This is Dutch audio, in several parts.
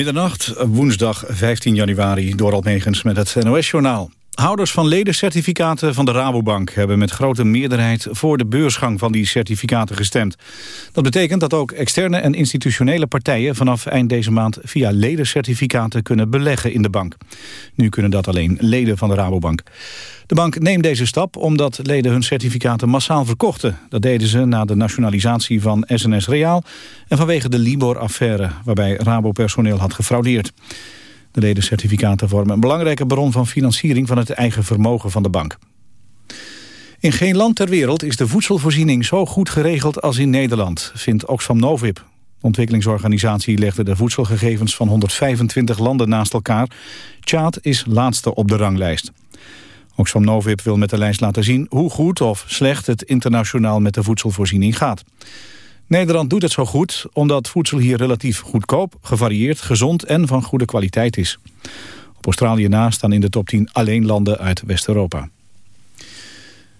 Middernacht, woensdag 15 januari, door Almegens met het NOS-journaal. Houders van ledencertificaten van de Rabobank hebben met grote meerderheid voor de beursgang van die certificaten gestemd. Dat betekent dat ook externe en institutionele partijen vanaf eind deze maand via ledencertificaten kunnen beleggen in de bank. Nu kunnen dat alleen leden van de Rabobank. De bank neemt deze stap omdat leden hun certificaten massaal verkochten. Dat deden ze na de nationalisatie van SNS Reaal en vanwege de Libor-affaire waarbij Rabo-personeel had gefraudeerd. De ledencertificaten vormen een belangrijke bron van financiering van het eigen vermogen van de bank. In geen land ter wereld is de voedselvoorziening zo goed geregeld als in Nederland, vindt Oxfam Novib. De ontwikkelingsorganisatie legde de voedselgegevens van 125 landen naast elkaar. Tjaad is laatste op de ranglijst. Oxfam Novib wil met de lijst laten zien hoe goed of slecht het internationaal met de voedselvoorziening gaat. Nederland doet het zo goed omdat voedsel hier relatief goedkoop, gevarieerd, gezond en van goede kwaliteit is. Op Australië na staan in de top 10 alleen landen uit West-Europa.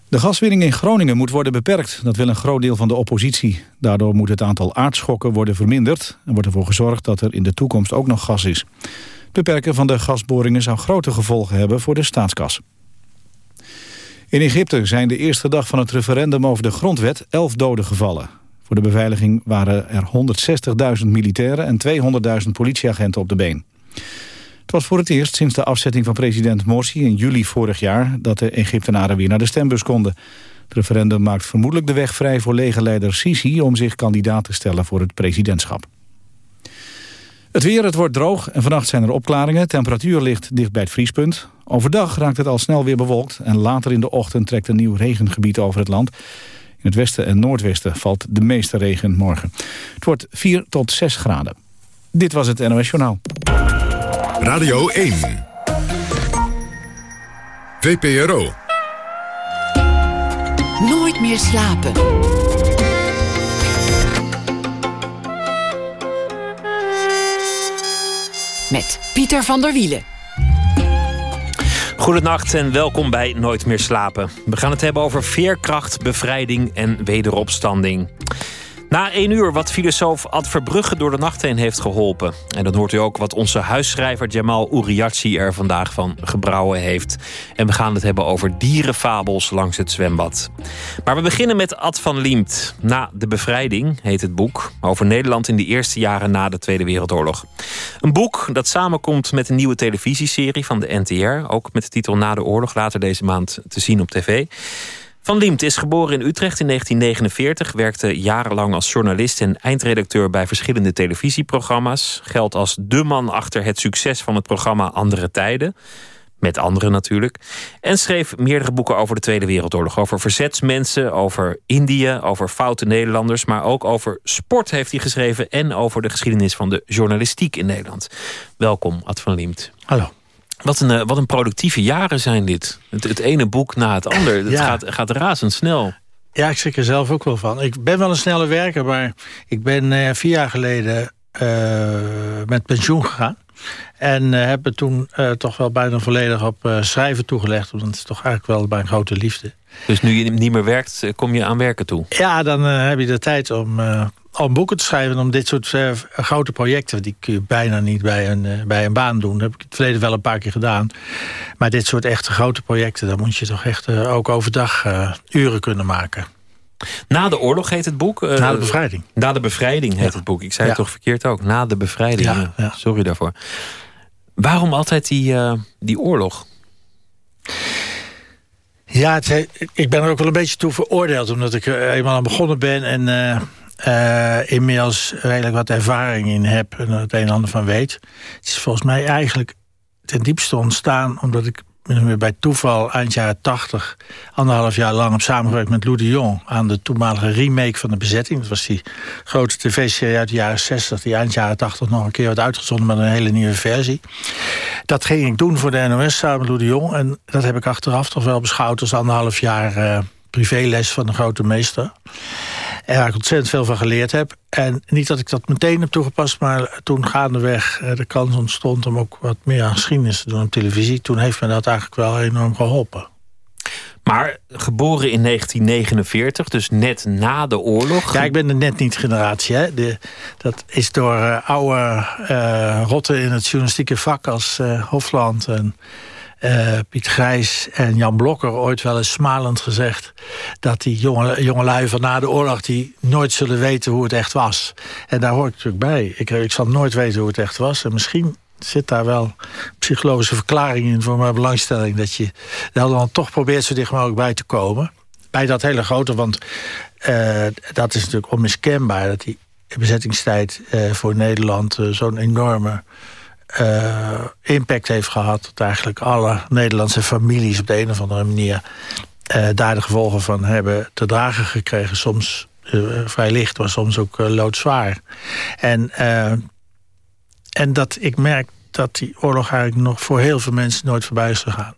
De gaswinning in Groningen moet worden beperkt. Dat wil een groot deel van de oppositie. Daardoor moet het aantal aardschokken worden verminderd... en wordt ervoor gezorgd dat er in de toekomst ook nog gas is. Het beperken van de gasboringen zou grote gevolgen hebben voor de staatskas. In Egypte zijn de eerste dag van het referendum over de grondwet elf doden gevallen. Voor de beveiliging waren er 160.000 militairen en 200.000 politieagenten op de been. Het was voor het eerst sinds de afzetting van president Morsi in juli vorig jaar... dat de Egyptenaren weer naar de stembus konden. Het referendum maakt vermoedelijk de weg vrij voor legerleider Sisi... om zich kandidaat te stellen voor het presidentschap. Het weer, het wordt droog en vannacht zijn er opklaringen. Temperatuur ligt dicht bij het vriespunt. Overdag raakt het al snel weer bewolkt... en later in de ochtend trekt een nieuw regengebied over het land. In het westen en noordwesten valt de meeste regen morgen. Het wordt 4 tot 6 graden. Dit was het NOS Journaal. Radio 1. VPRO. Nooit meer slapen. Met Pieter van der Wielen. Goedenacht en welkom bij Nooit meer slapen. We gaan het hebben over veerkracht, bevrijding en wederopstanding. Na één uur wat filosoof Ad Verbrugge door de nacht heen heeft geholpen. En dan hoort u ook wat onze huisschrijver Jamal Uriachi er vandaag van gebrouwen heeft. En we gaan het hebben over dierenfabels langs het zwembad. Maar we beginnen met Ad van Liemt. Na de bevrijding heet het boek. Over Nederland in de eerste jaren na de Tweede Wereldoorlog. Een boek dat samenkomt met een nieuwe televisieserie van de NTR. Ook met de titel Na de oorlog, later deze maand te zien op tv. Van Liemt is geboren in Utrecht in 1949, werkte jarenlang als journalist en eindredacteur bij verschillende televisieprogramma's. Geldt als de man achter het succes van het programma Andere Tijden. Met anderen natuurlijk. En schreef meerdere boeken over de Tweede Wereldoorlog. Over verzetsmensen, over Indië, over foute Nederlanders. Maar ook over sport heeft hij geschreven. En over de geschiedenis van de journalistiek in Nederland. Welkom, Ad van Liemt. Hallo. Wat een, eh, wat een productieve jaren zijn dit. Het, het ene boek na het ander. Het gaat, gaat razendsnel. Ja, ik schrik er zelf ook wel van. Ik ben wel een snelle werker, maar ik ben uh, vier jaar geleden uh, met pensioen gegaan. En uh, heb me toen toch wel bijna volledig op schrijven toegelegd. Want het is toch eigenlijk wel mijn grote liefde. Dus nu je niet meer werkt, kom je aan werken toe? Ja, dan heb je de tijd om om boeken te schrijven... om dit soort uh, grote projecten... die kun je bijna niet bij een, uh, bij een baan doen. Dat heb ik het verleden wel een paar keer gedaan. Maar dit soort echte grote projecten... daar moet je toch echt uh, ook overdag uren kunnen maken. Na de oorlog heet het boek? na de bevrijding. Na de bevrijding heet ja. het boek. Ik zei ja. het toch verkeerd ook. Na de bevrijding. Ja, Sorry daarvoor. Waarom altijd die, die oorlog? Ja, het, ik ben er ook wel een beetje toe veroordeeld... omdat ik er eenmaal aan begonnen ben... en uh, inmiddels redelijk wat ervaring in heb en het een en ander van weet. Het is volgens mij eigenlijk ten diepste ontstaan omdat ik bij toeval eind jaren 80 anderhalf jaar lang heb samengewerkt met Lou de Jong aan de toenmalige remake van de bezetting. Dat was die grote tv-serie uit de jaren 60 die eind jaren 80 nog een keer werd uitgezonden met een hele nieuwe versie. Dat ging ik doen voor de NOS samen met Lou de Jong en dat heb ik achteraf toch wel beschouwd als anderhalf jaar uh, privéles van de grote meester. En waar ik ontzettend veel van geleerd heb. En niet dat ik dat meteen heb toegepast, maar toen gaandeweg eh, de kans ontstond om ook wat meer aan geschiedenis te doen op televisie. Toen heeft me dat eigenlijk wel enorm geholpen. Maar geboren in 1949, dus net na de oorlog. Ja, ik ben de net niet generatie. Hè. De, dat is door uh, oude uh, rotten in het journalistieke vak als uh, Hofland en Piet Grijs en Jan Blokker ooit wel eens smalend gezegd... dat die jonge, jongelui van na de oorlog die nooit zullen weten hoe het echt was. En daar hoor ik natuurlijk bij. Ik, ik zal nooit weten hoe het echt was. En misschien zit daar wel psychologische verklaring in voor mijn belangstelling. Dat je dan toch probeert zo dicht mogelijk bij te komen. Bij dat hele grote, want uh, dat is natuurlijk onmiskenbaar... dat die bezettingstijd uh, voor Nederland zo'n enorme impact heeft gehad... dat eigenlijk alle Nederlandse families op de een of andere manier... daar de gevolgen van hebben te dragen gekregen. Soms vrij licht, maar soms ook loodzwaar. En en dat ik merk dat die oorlog eigenlijk nog voor heel veel mensen nooit voorbij is gegaan.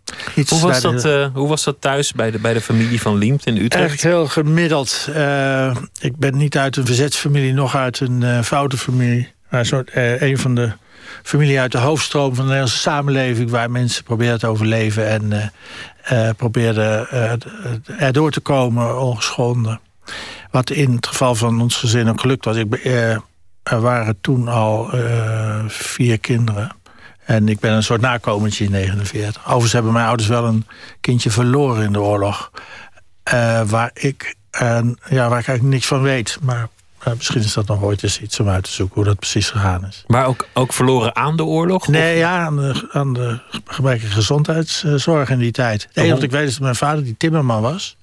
hoe, was dat, uh, hoe was dat thuis bij de, bij de familie van Liemt in Utrecht? Echt heel gemiddeld. Uh, ik ben niet uit een verzetsfamilie, nog uit een uh, foute familie. Een, soort, een van de familie uit de hoofdstroom van de Nederlandse samenleving... waar mensen proberen te overleven en probeerden erdoor te komen ongeschonden. Wat in het geval van ons gezin ook gelukt was. Ik, er waren toen al uh, vier kinderen. En ik ben een soort nakomertje in 49. Overigens hebben mijn ouders wel een kindje verloren in de oorlog. Uh, waar, ik, uh, ja, waar ik eigenlijk niks van weet. Maar misschien is dat nog ooit eens iets om uit te zoeken hoe dat precies gegaan is. Maar ook, ook verloren aan de oorlog? Nee, ja, aan de, aan de gebrekkige gezondheidszorg in die tijd. Het enige wat ik weet is dat mijn vader, die timmerman was...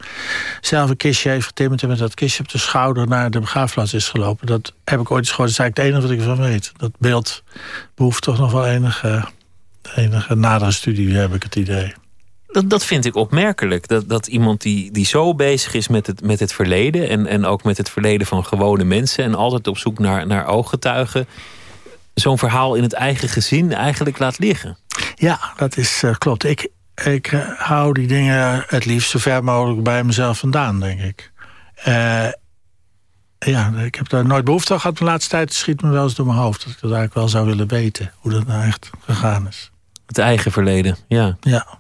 zelf een kistje heeft getimmerd en met dat kistje op de schouder... naar de begraafplaats is gelopen. Dat heb ik ooit eens gehoord. Dat is eigenlijk het enige wat ik ervan weet. Dat beeld behoeft toch nog wel enige, enige nadere studie, heb ik het idee. Dat, dat vind ik opmerkelijk. Dat, dat iemand die, die zo bezig is met het, met het verleden... En, en ook met het verleden van gewone mensen... en altijd op zoek naar, naar ooggetuigen... zo'n verhaal in het eigen gezin eigenlijk laat liggen. Ja, dat is, uh, klopt. Ik, ik uh, hou die dingen het liefst zo ver mogelijk bij mezelf vandaan, denk ik. Uh, ja, ik heb daar nooit behoefte aan gehad. De laatste tijd schiet me wel eens door mijn hoofd. Dat ik dat eigenlijk wel zou willen weten. Hoe dat nou echt gegaan is. Het eigen verleden, ja. Ja.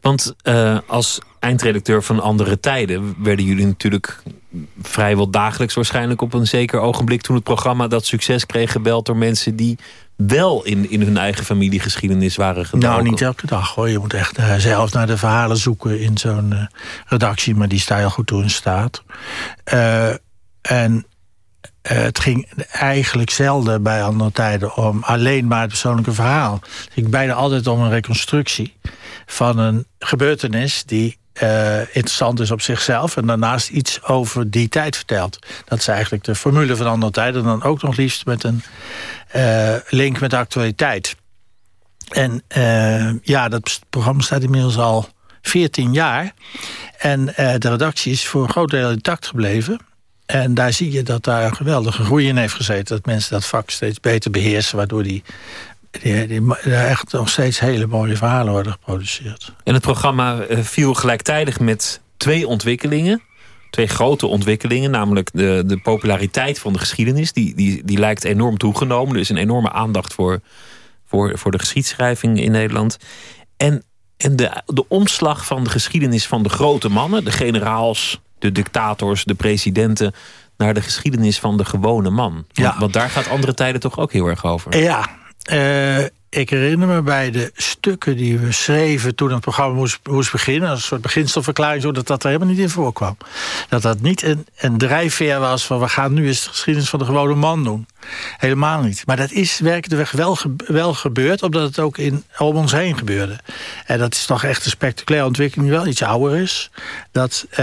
Want uh, als eindredacteur van Andere Tijden... werden jullie natuurlijk vrijwel dagelijks waarschijnlijk op een zeker ogenblik... toen het programma dat succes kreeg gebeld door mensen... die wel in, in hun eigen familiegeschiedenis waren gedoken. Nou, niet elke dag hoor. Je moet echt uh, zelf naar de verhalen zoeken in zo'n uh, redactie... maar die sta je al goed toe in staat. en het ging eigenlijk zelden bij andere tijden om alleen maar het persoonlijke verhaal. Het ging bijna altijd om een reconstructie van een gebeurtenis die uh, interessant is op zichzelf... en daarnaast iets over die tijd vertelt. Dat is eigenlijk de formule van andere tijden... en dan ook nog liefst met een uh, link met de actualiteit. En ja, dat programma staat inmiddels al 14 jaar. En de redactie is voor een groot deel intact gebleven... En daar zie je dat daar geweldige groei in heeft gezeten. Dat mensen dat vak steeds beter beheersen. Waardoor die die, die, echt nog steeds hele mooie verhalen worden geproduceerd. En het programma eh, viel gelijktijdig met twee ontwikkelingen. Twee grote ontwikkelingen, namelijk de, de populariteit van de geschiedenis. Die, die, die lijkt enorm toegenomen. Er is een enorme aandacht voor, voor, voor de geschiedschrijving in Nederland. En, en de, de omslag van de geschiedenis van de grote mannen... de generaals, de dictators, de presidenten naar de geschiedenis van de gewone man. Ja. Want daar gaat andere tijden toch ook heel erg over. Ja, uh, ik herinner me bij de stukken die we schreven... toen het programma moest, moest beginnen... als een soort beginstelverklaring... zodat dat er helemaal niet in voorkwam. Dat dat niet een, een drijfveer was van... we gaan nu eens de geschiedenis van de gewone man doen. Helemaal niet. Maar dat is werkelijk wel, wel gebeurd... omdat het ook in, om ons heen gebeurde. En dat is toch echt een spectaculaire ontwikkeling... wel iets ouder is. Dat uh,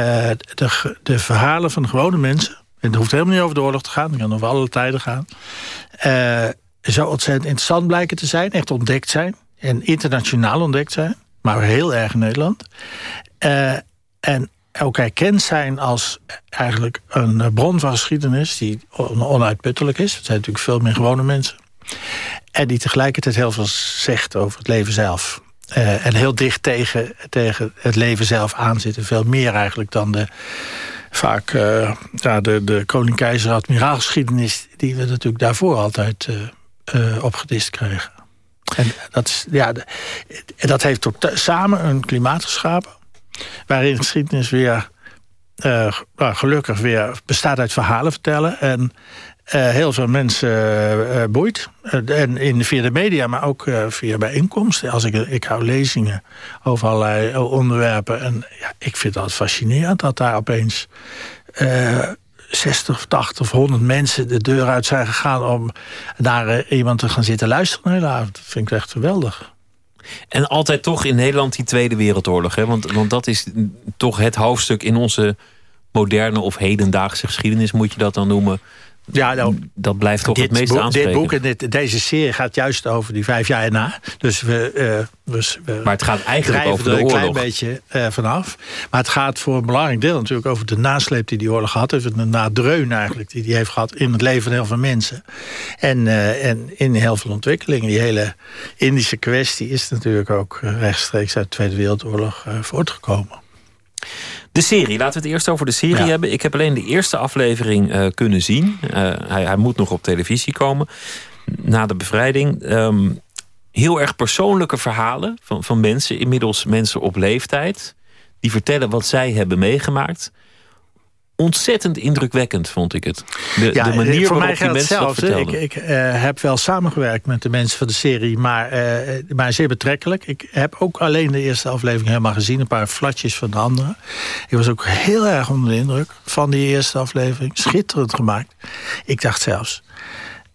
de, de verhalen van de gewone mensen... en het hoeft helemaal niet over de oorlog te gaan... het kan over alle tijden gaan... Uh, zo ontzettend interessant blijken te zijn. Echt ontdekt zijn. En internationaal ontdekt zijn. Maar heel erg in Nederland. Uh, en ook erkend zijn als eigenlijk een bron van geschiedenis... die onuitputtelijk is. Het zijn natuurlijk veel meer gewone mensen. En die tegelijkertijd heel veel zegt over het leven zelf. Uh, en heel dicht tegen, tegen het leven zelf aanzitten. Veel meer eigenlijk dan de vaak uh, ja, de, de koning-keizer-admiraalgeschiedenis... die we natuurlijk daarvoor altijd uh, uh, opgedist. En dat, is, ja, dat heeft tot, samen een klimaat geschapen. waarin geschiedenis weer uh, gelukkig weer bestaat uit verhalen vertellen. En uh, heel veel mensen boeit. en in, via de media, maar ook via bijeenkomsten. Als ik, ik hou lezingen over allerlei onderwerpen. En ja, ik vind dat fascinerend dat daar opeens 60 of 80 of 100 mensen de deur uit zijn gegaan... om naar iemand te gaan zitten luisteren de avond. Dat vind ik echt geweldig. En altijd toch in Nederland die Tweede Wereldoorlog. Hè? Want, want dat is toch het hoofdstuk in onze moderne of hedendaagse geschiedenis, moet je dat dan noemen. Ja, nou, dat blijft toch het meest aanspreken. Dit boek en dit, deze serie gaat juist over die vijf jaar na. Dus we, uh, we, maar het gaat eigenlijk over de er een klein beetje uh, vanaf. Maar het gaat voor een belangrijk deel natuurlijk over de nasleep die die oorlog had. Over de nadreun eigenlijk die die heeft gehad in het leven van heel veel mensen. En, uh, en in heel veel ontwikkelingen. Die hele Indische kwestie is natuurlijk ook rechtstreeks uit de Tweede Wereldoorlog voortgekomen. De serie, laten we het eerst over de serie hebben. Ik heb alleen de eerste aflevering uh, kunnen zien. Uh, hij, hij, moet nog op televisie komen. Na de bevrijding. Um, heel erg persoonlijke verhalen van, van mensen. Inmiddels mensen op leeftijd. Die vertellen wat zij hebben meegemaakt ontzettend indrukwekkend, vond ik het. De, ja, de manier voor waarop mij die mensen dat Ik, ik uh, heb wel samengewerkt met de mensen van de serie, maar, uh, maar zeer betrekkelijk. Ik heb ook alleen de eerste aflevering helemaal gezien. Een paar flatjes van de andere. Ik was ook heel erg onder de indruk van die eerste aflevering. Schitterend gemaakt. Ik dacht zelfs,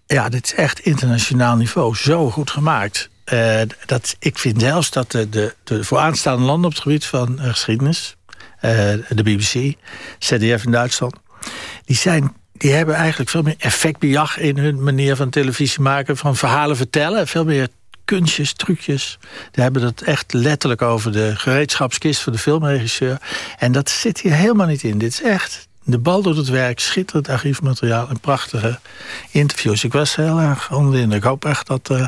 ja, dit is echt internationaal niveau. Zo goed gemaakt. Uh, dat, ik vind zelfs dat de, de, de vooraanstaande landen op het gebied van geschiedenis eh, de BBC, ZDF in Duitsland. Die, zijn, die hebben eigenlijk veel meer effectbejag in hun manier van televisie maken. Van verhalen vertellen. Veel meer kunstjes, trucjes. Die hebben het echt letterlijk over de gereedschapskist van de filmregisseur. En dat zit hier helemaal niet in. Dit is echt de bal door het werk, schitterend archiefmateriaal en prachtige interviews. Ik was heel erg onder Ik hoop echt dat uh,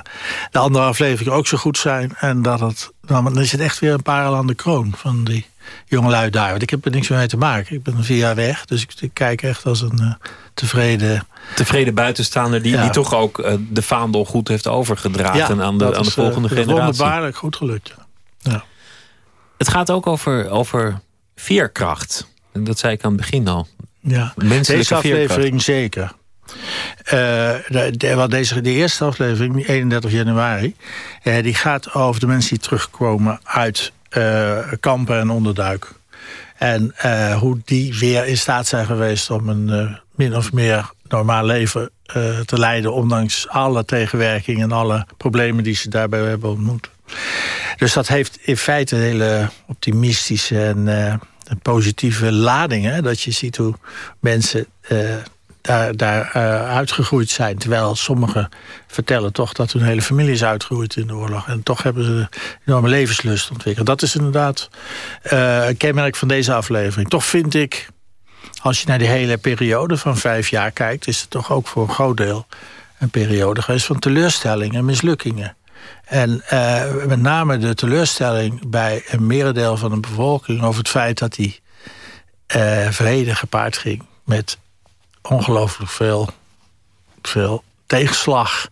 de andere afleveringen ook zo goed zijn. En dat het, dan is het echt weer een parel aan de kroon van die jongelui daar. Want ik heb er niks mee te maken. Ik ben vier jaar weg, dus ik, kijk echt als een uh, tevreden... Tevreden buitenstaander die, die toch ook uh, de vaandel goed heeft overgedragen aan de, aan de volgende generatie. wonderbaarlijk goed gelukt. Ja. Het gaat ook over, over veerkracht. En dat zei ik aan het begin al. Ja, deze aflevering zeker. Uh, de, de, deze, de eerste aflevering, 31 januari... Uh, die gaat over de mensen die terugkomen uit uh, kampen en onderduik. En uh, hoe die weer in staat zijn geweest om een uh, min of meer normaal leven te leiden... ondanks alle tegenwerkingen en alle problemen die ze daarbij hebben ontmoet. Dus dat heeft in feite een hele optimistische en positieve lading. Hè? Dat je ziet hoe mensen daar, daar uh, uitgegroeid zijn. Terwijl sommigen vertellen toch dat hun hele familie is uitgegroeid in de oorlog. En toch hebben ze enorme levenslust ontwikkeld. Dat is inderdaad uh, een kenmerk van deze aflevering. Toch vind ik, als je naar die hele periode van vijf jaar kijkt... is het toch ook voor een groot deel een periode geweest van teleurstellingen en mislukkingen. En uh, met name de teleurstelling bij een merendeel van de bevolking... over het feit dat die vrede gepaard ging met ongelooflijk veel, veel tegenslag.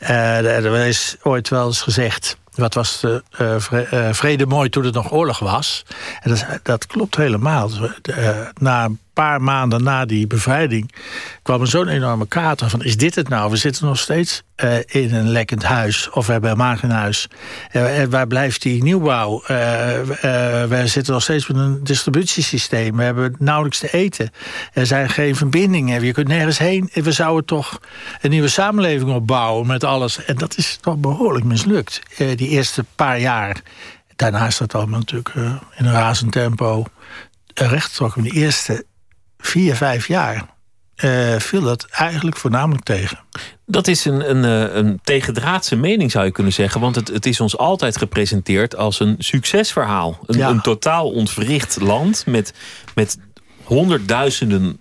Uh, er is ooit wel eens gezegd... wat was de vrede mooi toen het nog oorlog was. En dat, dat klopt helemaal. Na paar maanden na die bevrijding kwam er zo'n enorme kater van... is dit het nou? We zitten nog steeds uh, in een lekkend huis. Of we hebben helemaal geen huis. Uh, waar blijft die nieuwbouw? Uh, we zitten nog steeds met een distributiesysteem. We hebben nauwelijks te eten. Er zijn geen verbindingen. Je kunt nergens heen. We zouden toch een nieuwe samenleving opbouwen met alles. En dat is toch behoorlijk mislukt. die eerste paar jaar. Daarna is dat allemaal natuurlijk in een razend tempo recht In de eerste vier, vijf jaar uh, viel dat eigenlijk voornamelijk tegen. Dat is een, een, eh, een tegendraadse mening zou je kunnen zeggen. Want het, het is ons altijd gepresenteerd als een succesverhaal. Een, een totaal ontwricht land met, met honderdduizenden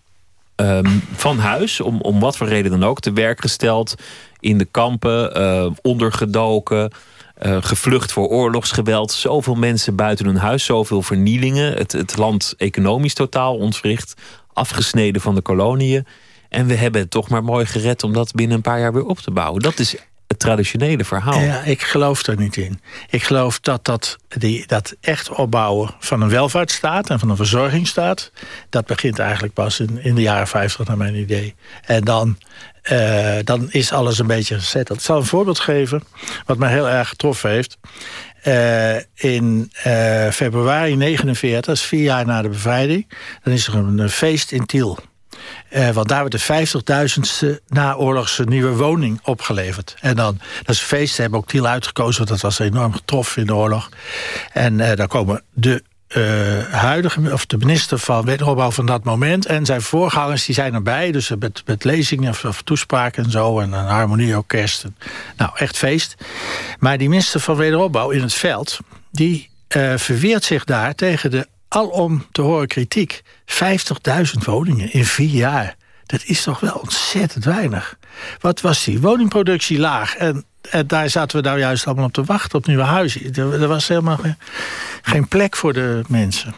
um, van huis. Om, om wat voor reden dan ook te werk gesteld. In de kampen, uh, ondergedoken. Uh, gevlucht voor oorlogsgeweld. Zoveel mensen buiten hun huis, zoveel vernielingen. Het, het land economisch totaal ontwricht afgesneden van de koloniën. En we hebben het toch maar mooi gered om dat binnen een paar jaar weer op te bouwen. Dat is het traditionele verhaal. Ja, ik geloof er niet in. Ik geloof dat dat, die, dat echt opbouwen van een welvaartsstaat... en van een verzorgingsstaat... dat begint eigenlijk pas in, in de jaren 50 naar mijn idee. En dan, uh, dan is alles een beetje gezet. Ik zal een voorbeeld geven wat mij heel erg getroffen heeft. Uh, in uh, februari 49, dat is vier jaar na de bevrijding... dan is er een, een feest in Tiel... Uh, want daar werd de 50.000ste naoorlogse nieuwe woning opgeleverd. En dan, dat is een feest, ze hebben ook Tiel uitgekozen... want dat was enorm getroffen in de oorlog. En daar komen de uh, huidige, of de minister van wederopbouw van dat moment... en zijn voorgangers, die zijn erbij. Dus met, met lezingen of, toespraken en zo... en een harmonieorkest. Nou, echt feest. Maar die minister van wederopbouw in het veld... die verweert zich daar tegen de alom te horen kritiek. 50.000 woningen in vier jaar. Dat is toch wel ontzettend weinig. Wat was die woningproductie laag? En daar zaten we nou juist allemaal op te wachten, op nieuwe huizen. Er, was helemaal geen, plek voor de mensen.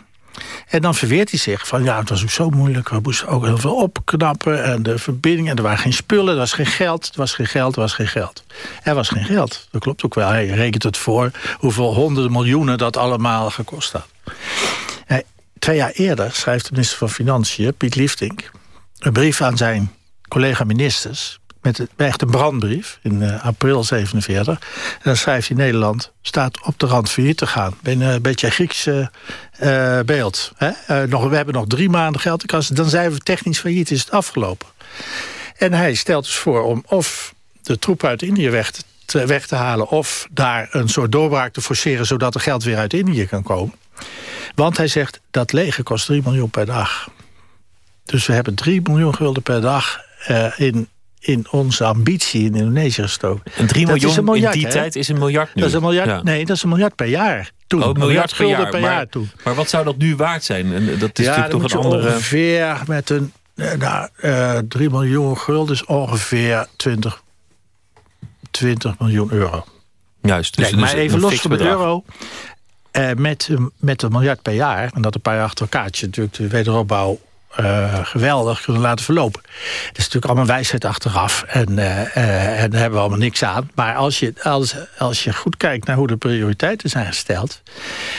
En dan verweert hij zich van ja, het was ook zo moeilijk. We moesten ook heel veel opknappen. En de verbinding. En er waren geen spullen. Er was geen geld. Er was geen geld. Er was geen geld. Er was geen geld. Dat klopt ook wel. Hij rekent het voor hoeveel honderden miljoenen dat allemaal gekost had. Twee jaar eerder schrijft de minister van Financiën, Piet Liefdink... een brief aan zijn collega-ministers... met echt een brandbrief in uh, april 47. En dan schrijft hij... Nederland staat op de rand failliet te gaan. Een beetje een Griekse uh, beeld. Hè? Nog, we hebben nog drie maanden geld. Dan zijn we technisch failliet, is het afgelopen. En hij stelt dus voor om of de troepen uit Indië weg te, halen... of daar een soort doorbraak te forceren... zodat er geld weer uit Indië kan komen. Want hij zegt, dat leger kost 3 miljoen per dag. Dus we hebben 3 miljoen gulden per dag in, in onze ambitie in Indonesië gestoken. En 3 miljoen miljard, in die hè? tijd is een miljard nu? Dat is een miljard, ja. Nee, dat is een miljard per jaar. Toen. Oh, een miljard, miljard per jaar. per maar, jaar toen. Maar wat zou dat nu waard zijn? En dat is ja, natuurlijk toch een andere... ongeveer met een... Nou, uh, 3 miljoen gulden is ongeveer 20, 20 miljoen euro. Juist. Dus, Kijk, maar even een los van de euro. Uh, met, met een miljard per jaar, en dat een paar jaar achter elkaar... natuurlijk de wederopbouw uh, geweldig kunnen laten verlopen. Dat is natuurlijk allemaal wijsheid achteraf. En, uh, en daar hebben we allemaal niks aan. Maar als je, als, als je goed kijkt naar hoe de prioriteiten zijn gesteld...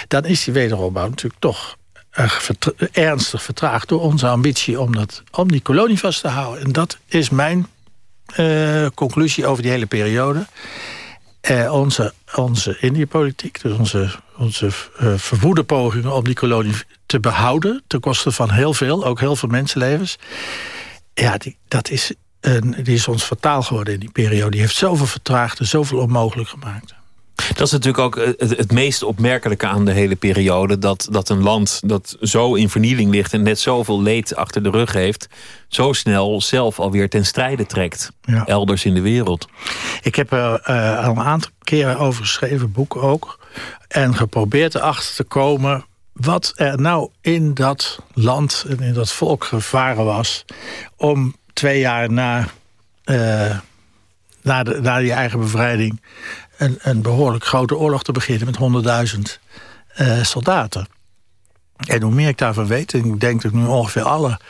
dan is die wederopbouw natuurlijk toch ernstig vertraagd... door onze ambitie om, dat, om die kolonie vast te houden. En dat is mijn conclusie over die hele periode... Onze, onze Indië-politiek, dus onze, onze uh, verwoede pogingen om die kolonie te behouden... ten koste van heel veel, ook heel veel mensenlevens... ja, die, dat is, een, die is ons fataal geworden in die periode. Die heeft zoveel vertraagd en zoveel onmogelijk gemaakt. Dat is natuurlijk ook het, het, meest opmerkelijke aan de hele periode. Dat, dat een land dat zo in vernieling ligt en net zoveel leed achter de rug heeft... zo snel zelf alweer ten strijde trekt. Ja. Elders in de wereld. Ik heb er uh, al een aantal keren over geschreven, boek ook. En geprobeerd erachter te komen wat er nou in dat land en in dat volk gevaren was... om twee jaar na, uh, na, de, na die eigen bevrijding een, een behoorlijk grote oorlog te beginnen met 100.000 uh, soldaten. En hoe meer ik daarvan weet, en ik denk dat ik nu ongeveer alle,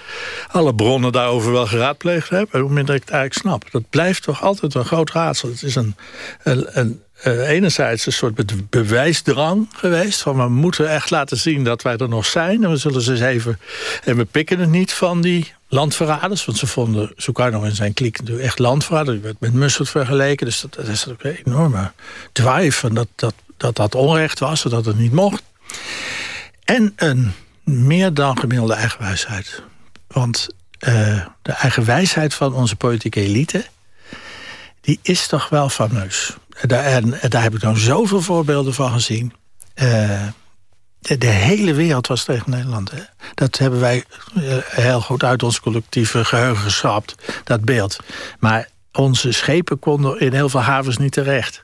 alle bronnen daarover wel geraadpleegd heb, hoe minder ik het eigenlijk snap. Dat blijft toch altijd een groot raadsel. Het is een, een, een uh, enerzijds een soort bewijsdrang geweest. Van we moeten echt laten zien dat wij er nog zijn. En we zullen ze eens even. En we pikken het niet van die landverraders. Want ze vonden Sukarno en zijn kliek natuurlijk echt landverrader. Die werd met Mussert vergeleken. Dus dat, is ook een enorme drive. En dat, dat, dat dat onrecht was. Dat het niet mocht. En een meer dan gemiddelde eigenwijsheid. Want uh, de eigenwijsheid van onze politieke elite... die is toch wel fameus. En, daar heb ik dan zoveel voorbeelden van gezien. Uh, de, hele wereld was tegen Nederland. Hè? Dat hebben wij uh, heel goed uit ons collectieve geheugen geschrapt. Dat beeld. Maar onze schepen konden in heel veel havens niet terecht.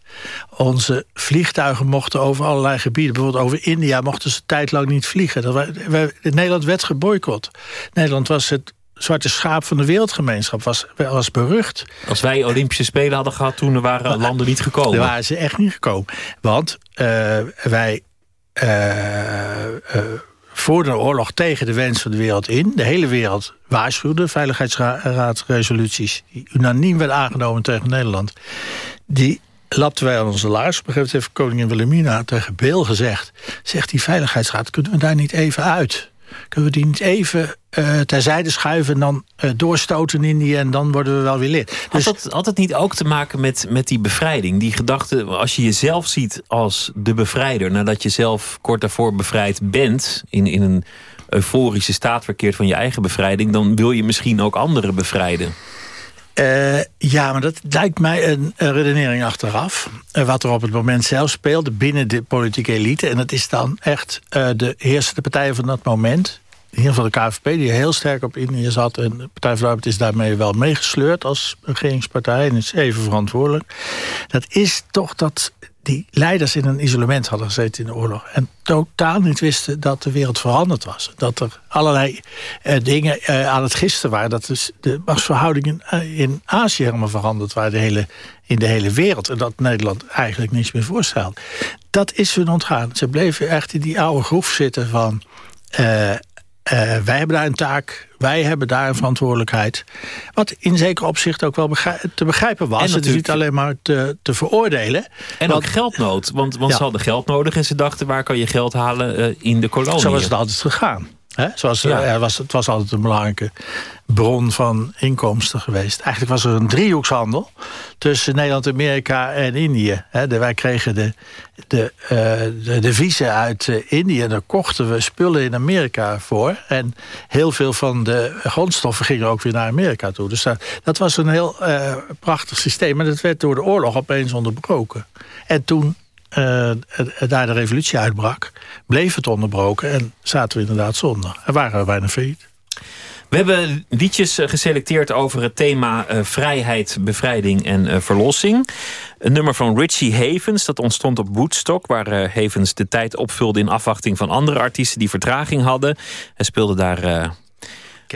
Onze vliegtuigen mochten over allerlei gebieden... bijvoorbeeld over India mochten ze tijdlang niet vliegen. Dat wij, Nederland werd geboycott. Nederland was het zwarte schaap van de wereldgemeenschap was, was berucht. Als wij Olympische Spelen hadden gehad, toen waren landen niet gekomen. Daar waren ze echt niet gekomen. Want uh, wij uh, uh, voerden de oorlog tegen de wens van de wereld in. De hele wereld waarschuwde. Veiligheidsraadsresoluties die unaniem werden aangenomen tegen Nederland. die lapten wij aan onze laars. Op een gegeven moment heeft koningin Wilhelmina tegen Beel gezegd... zegt die Veiligheidsraad, kunnen we daar niet even uit? Kunnen we die niet even uh, terzijde schuiven... en dan uh, doorstoten in die en dan worden we wel weer lid. Dus... Had, dat, had het niet ook te maken met, met die bevrijding? Die gedachte, als je jezelf ziet als de bevrijder... nadat je zelf kort daarvoor bevrijd bent... in, in een euforische staat verkeerd van je eigen bevrijding... dan wil je misschien ook anderen bevrijden. Uh, ja, maar dat lijkt mij een, redenering achteraf. Uh, wat er op het moment zelf speelde binnen de politieke elite. En dat is dan echt uh, de heersende partijen van dat moment. In ieder geval de KVP, die heel sterk op Indië zat. En de Partij van de Arbeid is daarmee wel meegesleurd als regeringspartij. En is even verantwoordelijk. Dat is toch dat die leiders in een isolement hadden gezeten in de oorlog. En totaal niet wisten dat de wereld veranderd was. Dat er allerlei uh, dingen uh, aan het gisten waren. Dat dus de machtsverhoudingen uh, in Azië helemaal veranderd waren. De hele, in de hele wereld. En dat Nederland eigenlijk niets meer voorstelt. Dat is hun ontgaan. Ze bleven echt in die oude groef zitten van... Wij hebben daar een taak, wij hebben daar een verantwoordelijkheid. Wat in zekere opzicht ook wel te begrijpen was. En het is niet alleen maar te, te veroordelen. En want, ook geldnood, want, want ja. ze hadden geld nodig... en ze dachten, waar kan je geld halen uh, in de kolonie? Zo was het altijd gegaan. He? Zoals, ja. er was, het was altijd een belangrijke bron van inkomsten geweest. Eigenlijk was er een driehoekshandel tussen Nederland, Amerika en Indië. De, wij kregen de, de, uh, de deviezen uit uh, Indië en daar kochten we spullen in Amerika voor. En heel veel van de grondstoffen gingen ook weer naar Amerika toe. Dus dat, dat was een heel uh, prachtig systeem. Maar dat werd door de oorlog opeens onderbroken. En toen uh, daar de revolutie uitbrak, bleef het onderbroken en zaten we inderdaad zonder. En waren we bijna failliet. We hebben liedjes geselecteerd over het thema uh, vrijheid, bevrijding en uh, verlossing. Een nummer van Richie Havens, dat ontstond op Woodstock... waar Havens de tijd opvulde in afwachting van andere artiesten... die vertraging hadden. Hij speelde daar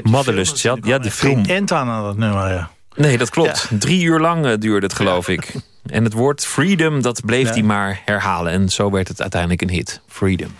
Motherless Child. Ja, de film. Geen end aan dat nummer, ja. Nee, dat klopt. Ja. Drie uur lang duurde het, geloof ik. En het woord freedom, dat bleef hij maar herhalen. En zo werd het uiteindelijk een hit. Freedom.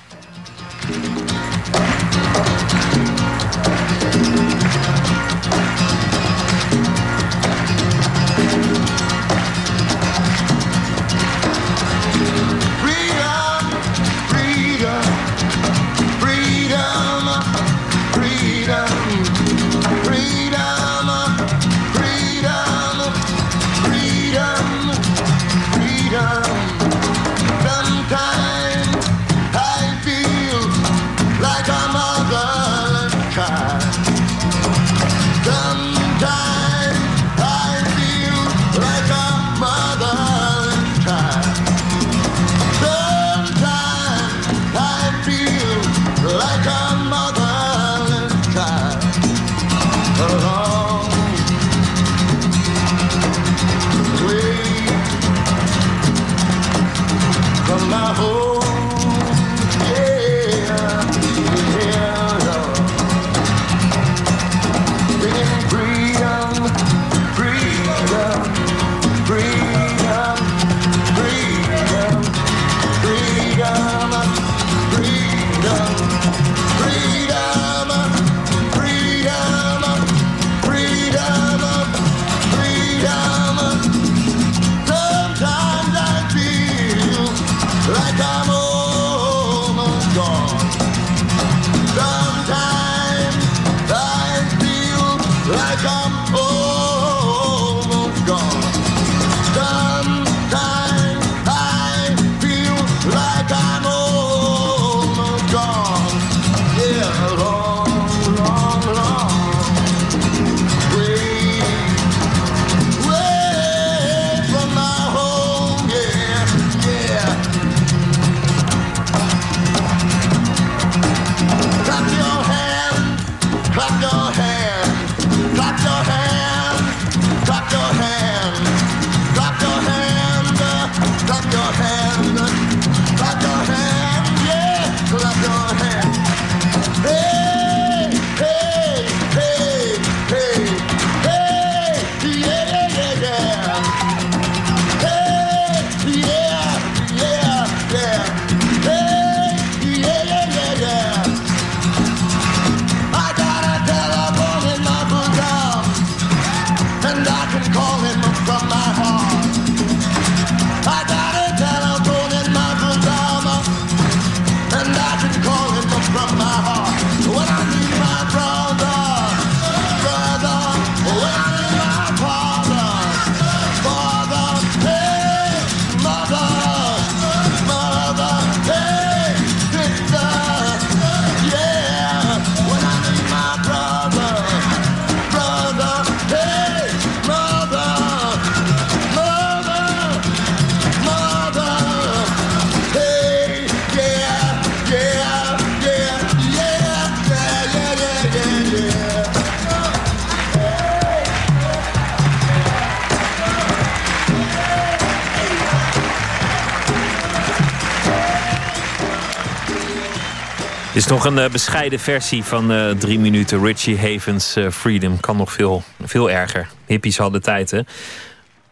Is nog een bescheiden versie van uh, drie minuten. Richie Havens Freedom kan nog veel, veel erger. Hippies hadden tijd, hè?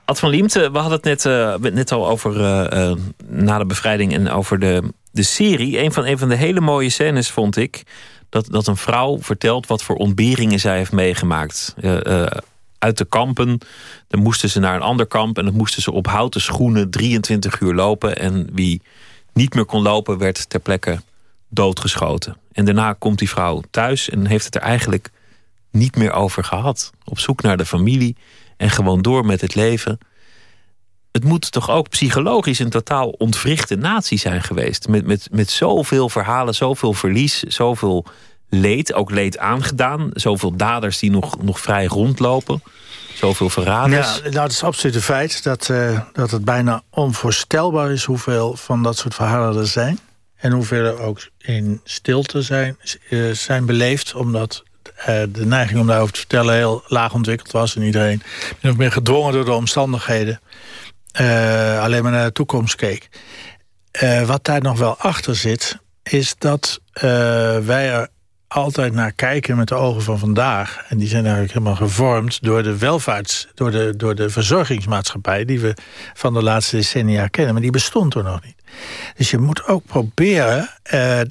Ad van Liemte, we hadden het net, net al over na de bevrijding... en over de, de serie. Een van, een van de hele mooie scènes vond ik... Dat, dat een vrouw vertelt wat voor ontberingen zij heeft meegemaakt uit de kampen. Dan moesten ze naar een ander kamp en dan moesten ze op houten schoenen 23 uur lopen. En wie niet meer kon lopen, werd ter plekke doodgeschoten. En daarna komt die vrouw thuis en heeft het er eigenlijk niet meer over gehad. Op zoek naar de familie en gewoon door met het leven. Het moet toch ook psychologisch een totaal ontwrichte natie zijn geweest. Met, met, met zoveel verhalen, zoveel verlies, zoveel leed, ook leed aangedaan. Zoveel daders die nog, nog vrij rondlopen. Zoveel verraders. Ja, nou, het is absoluut een feit dat, uh, dat het bijna onvoorstelbaar is... hoeveel van dat soort verhalen er zijn. En hoeveel er ook in stilte zijn, uh, zijn beleefd. Omdat uh, de neiging om daarover te vertellen heel laag ontwikkeld was. En iedereen min meer gedwongen door de omstandigheden... alleen maar naar de toekomst keek. wat daar nog wel achter zit, is dat wij er altijd naar kijken met de ogen van vandaag. En die zijn eigenlijk helemaal gevormd door de welvaarts... door de, door de verzorgingsmaatschappij die we van de laatste decennia kennen. Maar die bestond er nog niet. Dus je moet ook proberen uh, uh,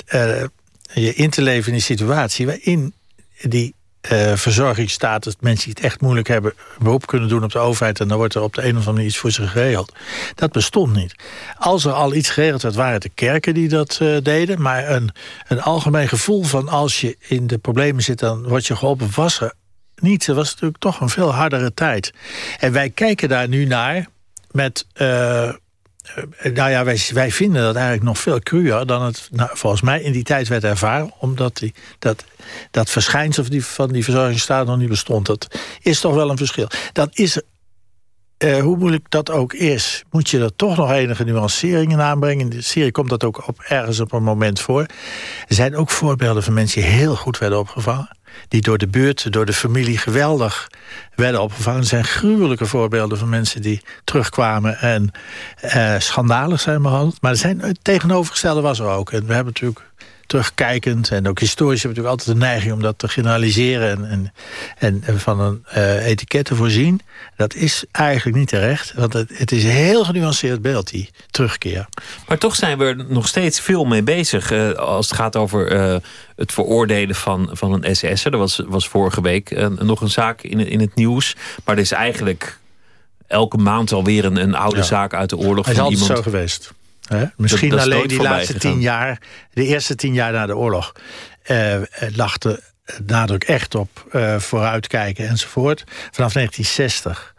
je in te leven in die situatie... waarin die uh, verzorgingsstatus, mensen die het echt moeilijk hebben... beroep kunnen doen op de overheid... en dan wordt er op de een of andere manier iets voor ze geregeld. Dat bestond niet. Als er al iets geregeld werd, waren het de kerken die dat uh, deden... maar een, een algemeen gevoel van als je in de problemen zit... dan word je geholpen, was er niet. Het was natuurlijk toch een veel hardere tijd. En wij kijken daar nu naar met... Uh, nou ja, wij, wij vinden dat eigenlijk nog veel cruwer dan het nou, volgens mij in die tijd werd ervaren. Omdat die, dat dat verschijnsel van die, van die verzorgingsstaat nog niet bestond. Dat is toch wel een verschil. Dat is, uh, hoe moeilijk dat ook is, moet je er toch nog enige nuanceringen aanbrengen. In de serie komt dat ook op, ergens op een moment voor. Er zijn ook voorbeelden van mensen die heel goed werden opgevangen. Die door de buurt, door de familie geweldig werden opgevangen. Er zijn gruwelijke voorbeelden van mensen die terugkwamen en uh, schandalig zijn behandeld. Maar er zijn, het tegenovergestelde was er ook. En we hebben natuurlijk terugkijkend en ook historisch hebben we natuurlijk altijd de neiging om dat te generaliseren en, en, en van een uh, etiket te voorzien. Dat is eigenlijk niet terecht, want het, het, is een heel genuanceerd beeld, die terugkeer. Maar toch zijn we er nog steeds veel mee bezig uh, als het gaat over uh, het veroordelen van, van een SS'er. Er was, was vorige week nog een zaak in, in het nieuws, maar er is eigenlijk elke maand alweer een, een oude ja. zaak uit de oorlog. Hij is van altijd iemand. zo geweest. Hè? Misschien dat alleen die laatste gegaan. tien jaar, de eerste tien jaar na de oorlog, eh, lag de nadruk echt op eh, vooruitkijken enzovoort. Vanaf 1960.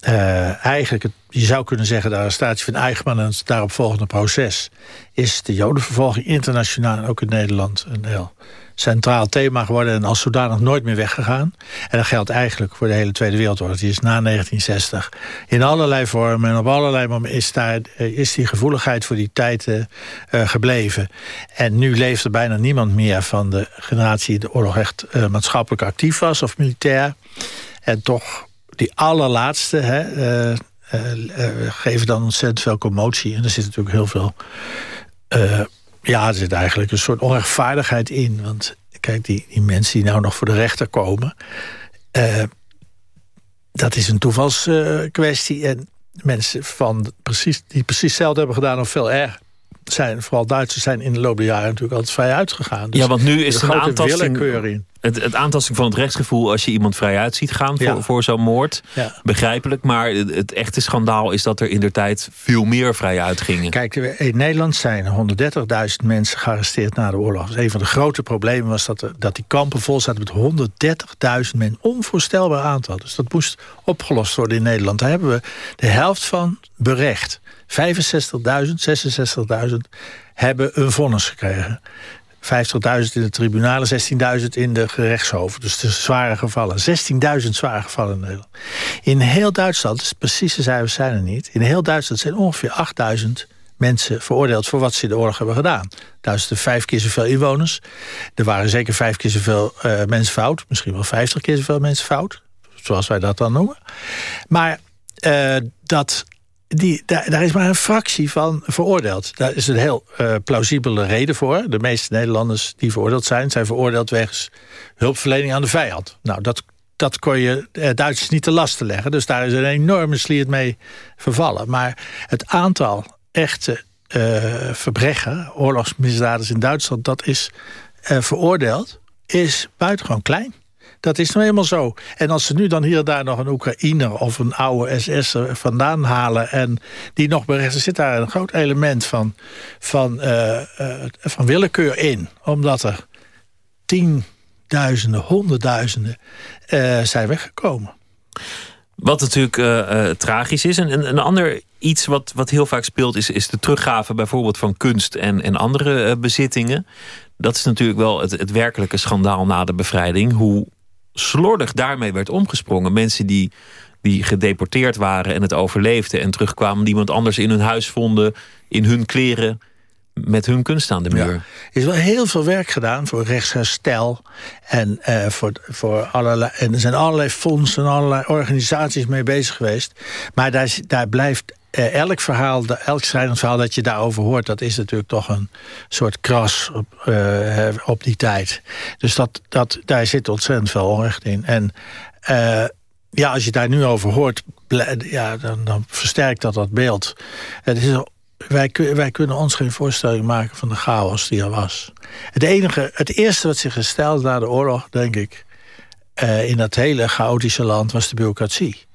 eh, eigenlijk, het, je zou kunnen zeggen, de arrestatie van Eichmann en het daaropvolgende proces, is de jodenvervolging internationaal en ook in Nederland een heel centraal thema geworden en als zodanig nooit meer weggegaan. En dat geldt eigenlijk voor de hele Tweede Wereldoorlog. Die is na 1960 in allerlei vormen en op allerlei momenten is, daar, eh, is die gevoeligheid voor die tijd uh, gebleven. En nu leeft er bijna niemand meer van de generatie die de oorlog echt maatschappelijk actief was of militair. En toch die allerlaatste hè, geven dan ontzettend veel commotie. En er zit natuurlijk heel veel ja, er zit eigenlijk een soort onrechtvaardigheid in. Want kijk, die, die mensen die nou nog voor de rechter komen... Uh, dat is een toevalskwestie. Uh, en mensen van precies, die precies hetzelfde hebben gedaan of veel erger zijn, vooral Duitsers zijn in de loop der jaren natuurlijk altijd vrij uitgegaan. Dus ja, want nu is er een aantasting, willekeur in. Het, het aantasting van het rechtsgevoel als je iemand vrij uit ziet gaan voor, Ja. voor zo'n moord. Ja. Begrijpelijk, maar het, het echte schandaal is dat er in der tijd veel meer vrij uitgingen. Kijk, in Nederland zijn 130.000 mensen gearresteerd na de oorlog. Dus een van de grote problemen was dat, er- dat die kampen vol zaten met 130.000 mensen. Onvoorstelbaar aantal. Dus dat moest opgelost worden in Nederland. Daar hebben we de helft van berecht. 65.000, 66.000 hebben een vonnis gekregen. 50.000 in de tribunalen, 16.000 in de gerechtshoven. Dus de zware gevallen. 16.000 zware gevallen in Nederland. In heel Duitsland, dus precieze cijfers zijn er niet... in heel Duitsland zijn ongeveer 8.000 mensen veroordeeld... voor wat ze in de oorlog hebben gedaan. Duitsland vijf keer zoveel inwoners. Er waren zeker vijf keer zoveel eh, mensen fout. Misschien wel 50 keer zoveel mensen fout. Zoals wij dat dan noemen. Maar eh, dat die, daar, is maar een fractie van veroordeeld. Daar is een heel uh, plausibele reden voor. De meeste Nederlanders die veroordeeld zijn... zijn veroordeeld wegens hulpverlening aan de vijand. Nou, dat, dat kon je uh, Duitsers niet te lasten leggen. Dus daar is een enorme sliert mee vervallen. Maar het aantal echte uh, verbrechen, oorlogsmisdadigers in Duitsland... dat is veroordeeld, is buitengewoon klein. Dat is nou helemaal zo. En als ze nu dan hier en daar nog een Oekraïner of een oude SS'er vandaan halen... en die nog berechten, zit daar een groot element van, van, uh, uh, van willekeur in. Omdat er tienduizenden, honderdduizenden uh, zijn weggekomen. Wat natuurlijk tragisch is. En een, een ander iets wat, wat heel vaak speelt... is, is de teruggave bijvoorbeeld van kunst en, en andere bezittingen. Dat is natuurlijk wel het, het werkelijke schandaal na de bevrijding. Hoe slordig daarmee werd omgesprongen. Mensen die, die gedeporteerd waren en het overleefden... en terugkwamen, iemand anders in hun huis vonden... in hun kleren met hun kunst aan de muur. Er is wel heel veel werk gedaan voor rechtsherstel. En, uh, voor, voor allerlei, en er zijn allerlei fondsen en allerlei organisaties mee bezig geweest. Maar daar, daar blijft elk verhaal, elk schrijnend verhaal dat je daarover hoort... dat is natuurlijk toch een soort kras op, uh, op die tijd. Dus dat, dat, daar zit ontzettend veel onrecht in. En uh, ja, als je daar nu over hoort, ja, dan, dan versterkt dat dat beeld. Het is, wij, wij kunnen ons geen voorstelling maken van de chaos die er was. Het, enige, het eerste wat zich gesteld na de oorlog, denk ik... in dat hele chaotische land was de bureaucratie.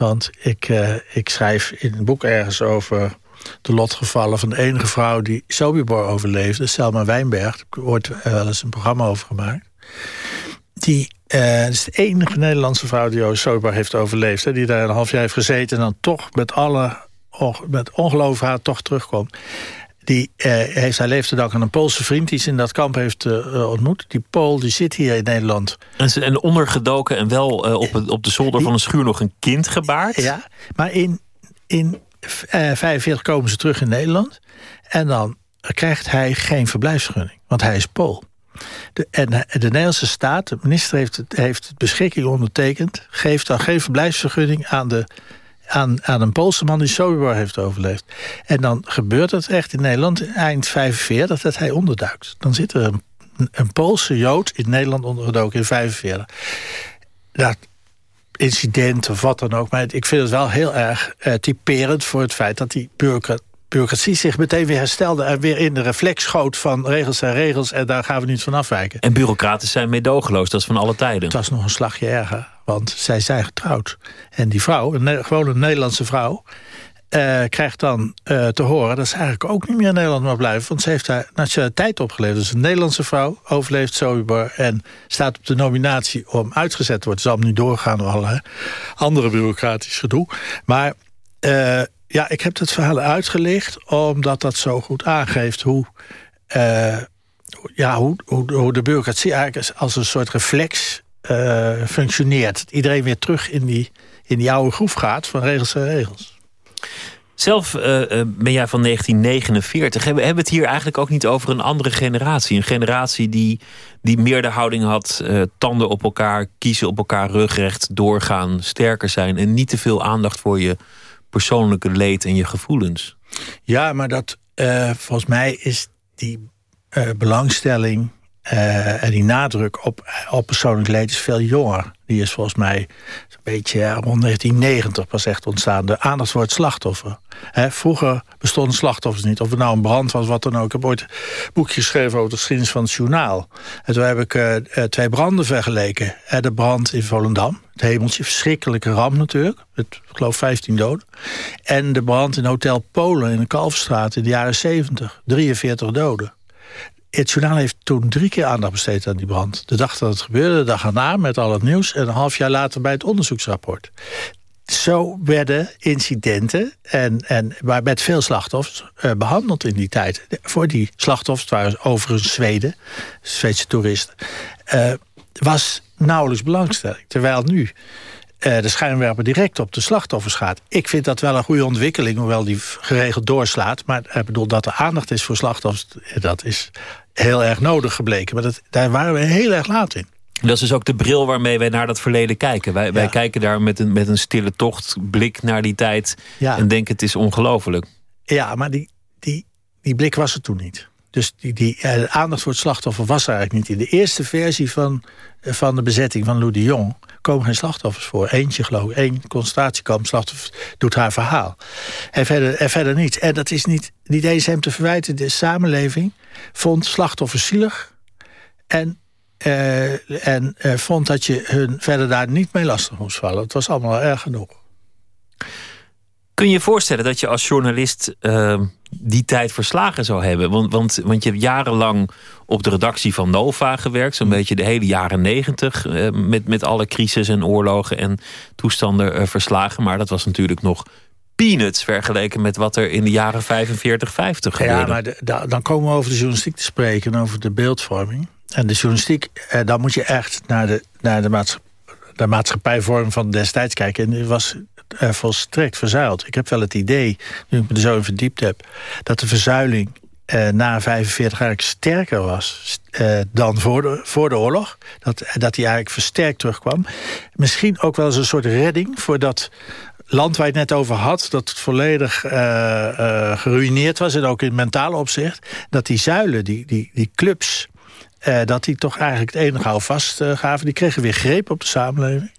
Want ik, uh, ik schrijf in een boek ergens over de lotgevallen van de enige vrouw die Sobibor overleefde, Selma Wijnberg. Daar wordt wel eens een programma over gemaakt. Die uh, is de enige Nederlandse vrouw die Sobibor heeft overleefd. Hè, die daar een half jaar heeft gezeten en dan toch met alle met ongeloof toch terugkomt. Die uh, heeft haar leven te danken aan een Poolse vriend... die ze in dat kamp heeft uh, ontmoet. Die Pool die zit hier in Nederland. En, ze, en ondergedoken en wel uh, op, op de zolder van een schuur nog een kind gebaard? Ja, maar in, in 45 komen ze terug in Nederland. En dan krijgt hij geen verblijfsvergunning. Want hij is Pool. De, en de Nederlandse staat, de minister heeft het, heeft het beschikking ondertekend... geeft dan geen verblijfsvergunning aan de aan, aan een Poolse man die Sobibor heeft overleefd. En dan gebeurt het echt in Nederland eind 45 dat hij onderduikt. Dan zit er een, een Poolse Jood in Nederland ondergedoken in 45. Dat incident of wat dan ook. Maar ik vind het wel heel erg uh, typerend voor het feit dat die bureaucrat bureaucratie zich meteen weer herstelde... en weer in de reflex schoot van regels zijn regels... en daar gaan we niet van afwijken. En bureaucraten zijn meedogenloos, dat is van alle tijden. Het was nog een slagje erger, want zij zijn getrouwd. En die vrouw, een, gewoon een Nederlandse vrouw... Uh, krijgt dan uh, te horen dat ze eigenlijk ook niet meer in Nederland mag blijven. Want ze heeft daar nationaliteit opgeleverd. Dus een Nederlandse vrouw overleeft Sobibor... en staat op de nominatie om uitgezet te worden. Ze zal nu doorgaan door allerlei andere bureaucratisch gedoe. Maar... Uh, ja, ik heb het verhaal uitgelicht omdat dat zo goed aangeeft hoe, ja, hoe, hoe, hoe, de bureaucratie eigenlijk als een soort reflex uh, functioneert. Iedereen weer terug in die, in die oude groef gaat van regels en regels. Zelf uh, ben jij van 1949. Hebben we het hier eigenlijk ook niet over een andere generatie? Een generatie die, die meer de houding had... Uh, tanden op elkaar, kiezen op elkaar, rugrecht, doorgaan, sterker zijn... en niet te veel aandacht voor je persoonlijke leed en je gevoelens. Ja, maar dat uh, volgens mij is die belangstelling uh, en die nadruk op, op persoonlijk leed is veel jonger. Die is volgens mij een beetje rond 1990 pas echt ontstaan. De aandacht voor het slachtoffer. He, vroeger bestonden slachtoffers niet. Of het nou een brand was, wat dan ook. Ik heb ooit een boekje geschreven over de geschiedenis van het journaal. En toen heb ik uh, twee branden vergeleken. De brand in Volendam. Het hemeltje, verschrikkelijke ramp natuurlijk. Met, ik geloof 15 doden. En de brand in Hotel Polen in de Kalfstraat in de jaren 70. 43 doden. Het journaal heeft toen drie keer aandacht besteed aan die brand. De dag dat het gebeurde, de dag erna met al het nieuws... en een half jaar later bij het onderzoeksrapport. Zo werden incidenten, en, en, waar met veel slachtoffers uh, behandeld in die tijd. Voor die slachtoffers, het waren overigens Zweden, Zweedse toeristen... Uh, was nauwelijks belangstelling. Terwijl nu de schijnwerper direct op de slachtoffers gaat. Ik vind dat wel een goede ontwikkeling, hoewel die geregeld doorslaat. Maar ik bedoel, dat er aandacht is voor slachtoffers, dat is heel erg nodig gebleken. Maar dat, daar waren we heel erg laat in. Dat is dus ook de bril waarmee wij naar dat verleden kijken. Wij, wij kijken daar met een, met een stille tocht, blik naar die tijd... en denken het is ongelooflijk. Ja, maar die, die, die blik was er toen niet. Dus die, die eh, aandacht voor het slachtoffer was er eigenlijk niet. In de eerste versie van, eh, van de bezetting van Lou de Jong... komen geen slachtoffers voor. Eentje geloof ik, één concentratiekamp slachtoffer doet haar verhaal. En verder, en verder niet. En dat is niet, niet eens hem te verwijten. De samenleving vond slachtoffers zielig... en uh, en uh, vond dat je hun verder daar niet mee lastig moest vallen. Het was allemaal erg genoeg. Kun je je voorstellen dat je als journalist uh, die tijd verslagen zou hebben? Want, want, want je hebt jarenlang op de redactie van Nova gewerkt. Zo'n mm. beetje de hele jaren negentig. met, met alle crisis en oorlogen en toestanden verslagen. Maar dat was natuurlijk nog peanuts vergeleken met wat er in de jaren 45, 50 gebeurde. Ja, maar de, dan komen we over de journalistiek te spreken... en over de beeldvorming. En de journalistiek, eh, dan moet je echt naar de, naar de, maatschappij, de maatschappijvorm van destijds kijken. En die was uh, volstrekt verzuild. Ik heb wel het idee, nu ik me er zo in verdiept heb... dat de verzuiling uh, na 45 eigenlijk sterker was uh, dan voor de, voor de oorlog. Dat, dat die eigenlijk versterkt terugkwam. Misschien ook wel als een soort redding voor dat land waar je het net over had... dat volledig uh, geruineerd was en ook in mentale opzicht... dat die zuilen, die, die, die clubs uh, dat die toch eigenlijk het enige houvast uh, gaven. Die kregen weer greep op de samenleving.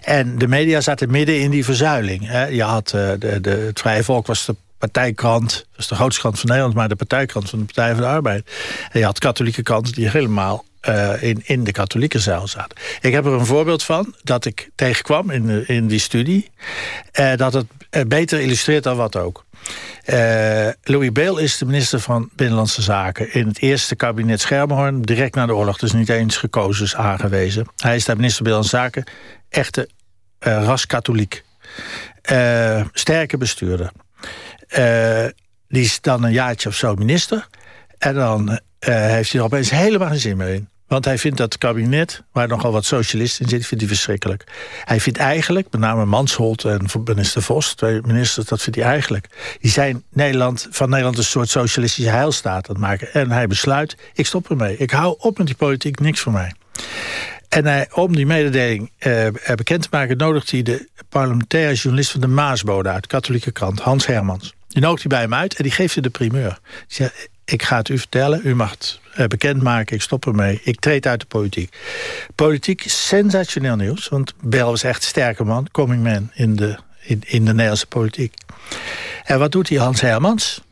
En de media zaten midden in die verzuiling. Hè. Je had, uh, de, de, het Vrije Volk was de partijkrant. Was de grootste krant van Nederland, maar de partijkrant van de Partij van de Arbeid. En je had katholieke kranten die helemaal in, in de katholieke zaal zaten. Ik heb er een voorbeeld van dat ik tegenkwam in, in die studie. Dat het beter illustreert dan wat ook. Uh, Louis Beel is de minister van Binnenlandse Zaken... in het eerste kabinet Schermerhorn, direct na de oorlog. Dus niet eens gekozen, is aangewezen. Hij is daar minister van Binnenlandse Zaken. Echte uh, ras-katholiek. Uh, sterke bestuurder. die is dan een jaartje of zo minister. En dan heeft hij er opeens helemaal geen zin meer in. Want hij vindt dat kabinet, waar nogal wat socialisten in zitten, vindt hij verschrikkelijk. Hij vindt eigenlijk, met name Mansholt en minister Vos, twee ministers, dat vindt hij eigenlijk. Die zijn Nederland, van Nederland een soort socialistische heilstaat aan het maken. En hij besluit, ik stop ermee. Ik hou op met die politiek, niks voor mij. En hij, om die mededeling eh, bekend te maken... nodigt hij de parlementaire journalist van de Maasbode uit... katholieke krant, Hans Hermans. Die nodigt hij bij hem uit en die geeft hij de primeur. Die zegt, ik ga het u vertellen, u mag het uh, bekendmaken, ik stop ermee. Ik treed uit de politiek. Politiek sensationeel nieuws, want Bel was echt een sterke man, coming man in de, in, in de Nederlandse politiek. En wat doet die Hans Hermans?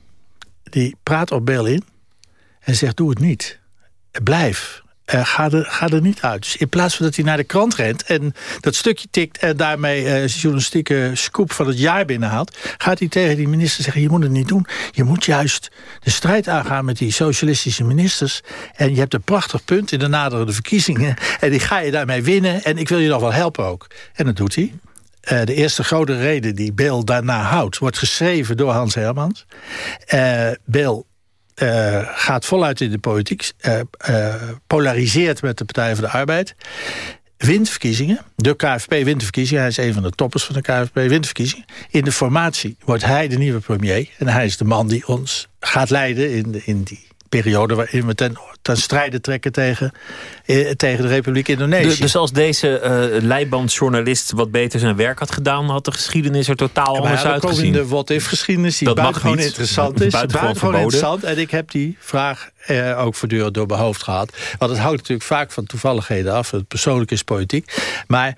Die praat op Bel in en zegt doe het niet. Blijf. Uh, ga, er, ga er niet uit. Dus in plaats van dat hij naar de krant rent en dat stukje tikt... en daarmee uh, journalistieke scoop van het jaar binnenhaalt... gaat hij tegen die minister zeggen, je moet het niet doen. Je moet juist de strijd aangaan met die socialistische ministers. En je hebt een prachtig punt in de naderende verkiezingen... en die ga je daarmee winnen en ik wil je nog wel helpen ook. En dat doet hij. Uh, de eerste grote reden die Bill daarna houdt... wordt geschreven door Hans Hermans. Uh, Bill uh, gaat voluit in de politiek, uh, uh, polariseert met de Partij van de Arbeid. Wint verkiezingen. De KFP wint verkiezingen. Hij is een van de toppers van de KFP. Wint verkiezingen. In de formatie wordt hij de nieuwe premier. En hij is de man die ons gaat leiden in, de, in die periode waarin we ten, ten strijde trekken tegen, eh, tegen de Republiek Indonesië. Dus, dus als deze uh, leibandjournalist wat beter zijn werk had gedaan... had de geschiedenis er totaal ja, anders uitgezien. in de what-if-geschiedenis die buitengewoon interessant is. Buitengewoon interessant. En ik heb die vraag eh, ook voortdurend door mijn hoofd gehad. Want het houdt natuurlijk vaak van toevalligheden af. Het persoonlijk is politiek. Maar...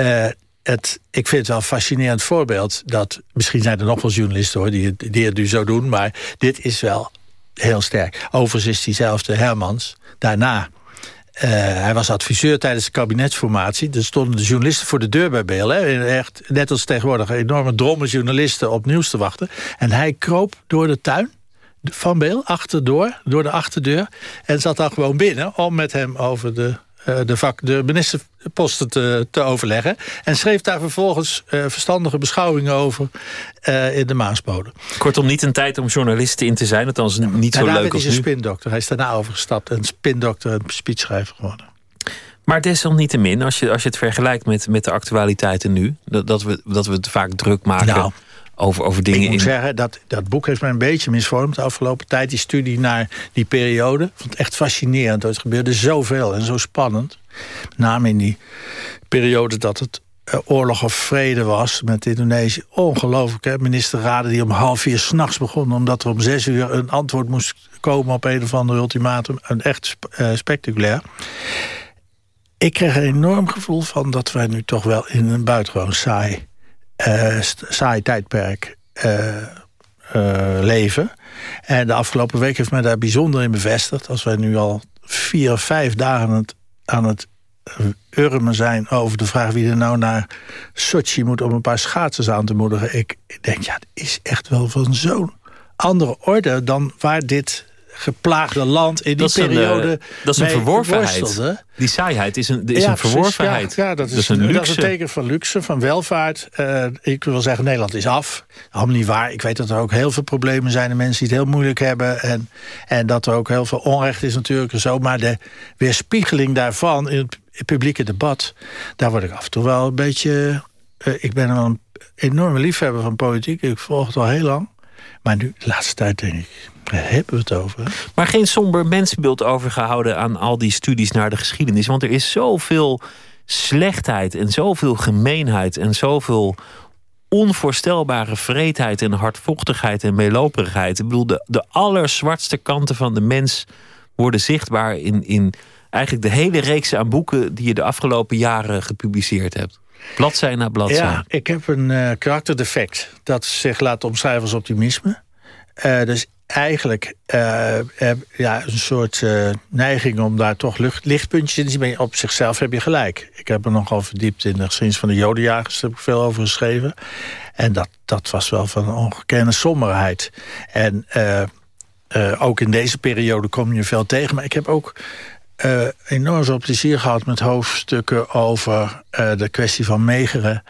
Uh, het, ik vind het wel een fascinerend voorbeeld... dat misschien zijn er nog wel journalisten hoor, die, die het nu zo doen... maar dit is wel heel sterk. Overigens is diezelfde Hermans daarna... Uh, hij was adviseur tijdens de kabinetsformatie. Er stonden de journalisten voor de deur bij Beel. Echt, net als tegenwoordig enorme drommen journalisten op nieuws te wachten. En hij kroop door de tuin van Beel, achterdoor, door de achterdeur... en zat dan gewoon binnen om met hem over de eh, de, vak, de ministerposten te, te overleggen. En schreef daar vervolgens uh, verstandige beschouwingen over uh, in de Maasbode. Kortom, niet een tijd om journalisten in te zijn. Althans, niet zo leuk als nu. Hij is een spindokter. Hij is daarna overgestapt. En spindokter en speechschrijver geworden. Maar desalniettemin, als je, als je het vergelijkt met, met de actualiteiten nu... Dat, dat, we, dat we het vaak druk maken... Nou, over, over dingen. Ik moet zeggen, dat, dat boek heeft mij een beetje misvormd de afgelopen tijd. Die studie naar die periode. Ik vond het echt fascinerend. Het gebeurde zoveel en zo spannend. Met name in die periode dat het eh, oorlog of vrede was met Indonesië. Ongelooflijk, hè? Minister Raden die om half vier s'nachts begon... omdat er om zes uur een antwoord moest komen op een of ander ultimatum. Een echt uh, spectaculair. Ik kreeg een enorm gevoel van dat wij nu toch wel in een buitengewoon saai, uh, saai tijdperk leven. En de afgelopen week heeft mij daar bijzonder in bevestigd. Als wij nu al vier of vijf dagen aan het, aan urmen zijn over de vraag wie er nou naar Sochi moet om een paar schaatsers aan te moedigen. Ik denk, ja, het is echt wel van zo'n andere orde dan waar dit geplaagde land in die periode. Een, dat is een verworvenheid. Die saaiheid is een, is een verworvenheid. Ja, dat, is, een luxe. dat is een teken van luxe, van welvaart. Uh, ik wil zeggen, Nederland is af. Allemaal niet waar. Ik weet dat er ook heel veel problemen zijn. En mensen die het heel moeilijk hebben. En, en dat er ook heel veel onrecht is natuurlijk. En zo. Maar de weerspiegeling daarvan in het publieke debat... daar word ik af en toe wel een beetje... Uh, ik ben wel een enorme liefhebber van politiek. Ik volg het al heel lang. Maar nu, de laatste tijd denk ik... Hebben we het over. Maar geen somber mensenbeeld overgehouden aan al die studies naar de geschiedenis. Want er is zoveel slechtheid en zoveel gemeenheid en zoveel onvoorstelbare vreedheid en hardvochtigheid en meeloperigheid. Ik bedoel, de, de allerzwartste kanten van de mens worden zichtbaar in, in eigenlijk de hele reeks aan boeken die je de afgelopen jaren gepubliceerd hebt. Bladzij na bladzij. Ja, ik heb een uh, karakterdefect dat zich laat omschrijven als optimisme. Uh, dus eigenlijk uh, ja, een soort neiging om daar toch lichtpuntjes in te zien. Op zichzelf heb je gelijk. Ik heb me nogal verdiept in de geschiedenis van de jodenjagers. Daar heb ik veel over geschreven. En dat, dat was wel van een ongekende somberheid. En ook in deze periode kom je veel tegen. Maar ik heb ook uh, enorm veel plezier gehad met hoofdstukken over uh, de kwestie van Megeren.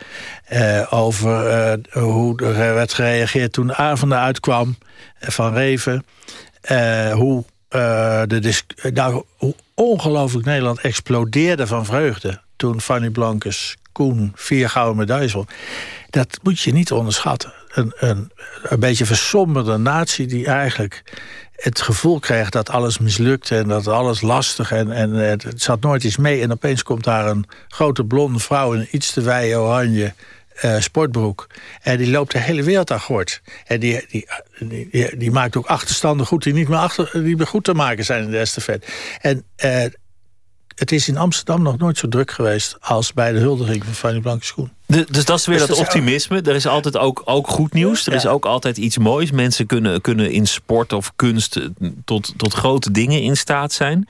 Uh, over hoe er werd gereageerd toen de avonden uitkwam van Reven. hoe, de nou, hoe ongelooflijk Nederland explodeerde van vreugde... toen Fanny Blankes Koen vier gouden medailles won. Dat moet je niet onderschatten. Een, een, een beetje versomberde natie die eigenlijk het gevoel kreeg dat alles mislukte en dat alles lastig en, en het, zat nooit iets mee. En opeens komt daar een grote blonde vrouw in iets te wijde oranje uh, sportbroek. En die loopt de hele wereld aan gort. En die, die, die, die, maakt ook achterstanden goed die niet meer, achter, die meer goed te maken zijn in de estafette. En uh, het is in Amsterdam nog nooit zo druk geweest... als bij de huldiging van Fanny Blanke Schoen. dus dat is weer dus dat, optimisme. Er is altijd ook, ook goed nieuws. Er is ook altijd iets moois. Mensen kunnen, kunnen in sport of kunst eh, tot, tot grote dingen in staat zijn.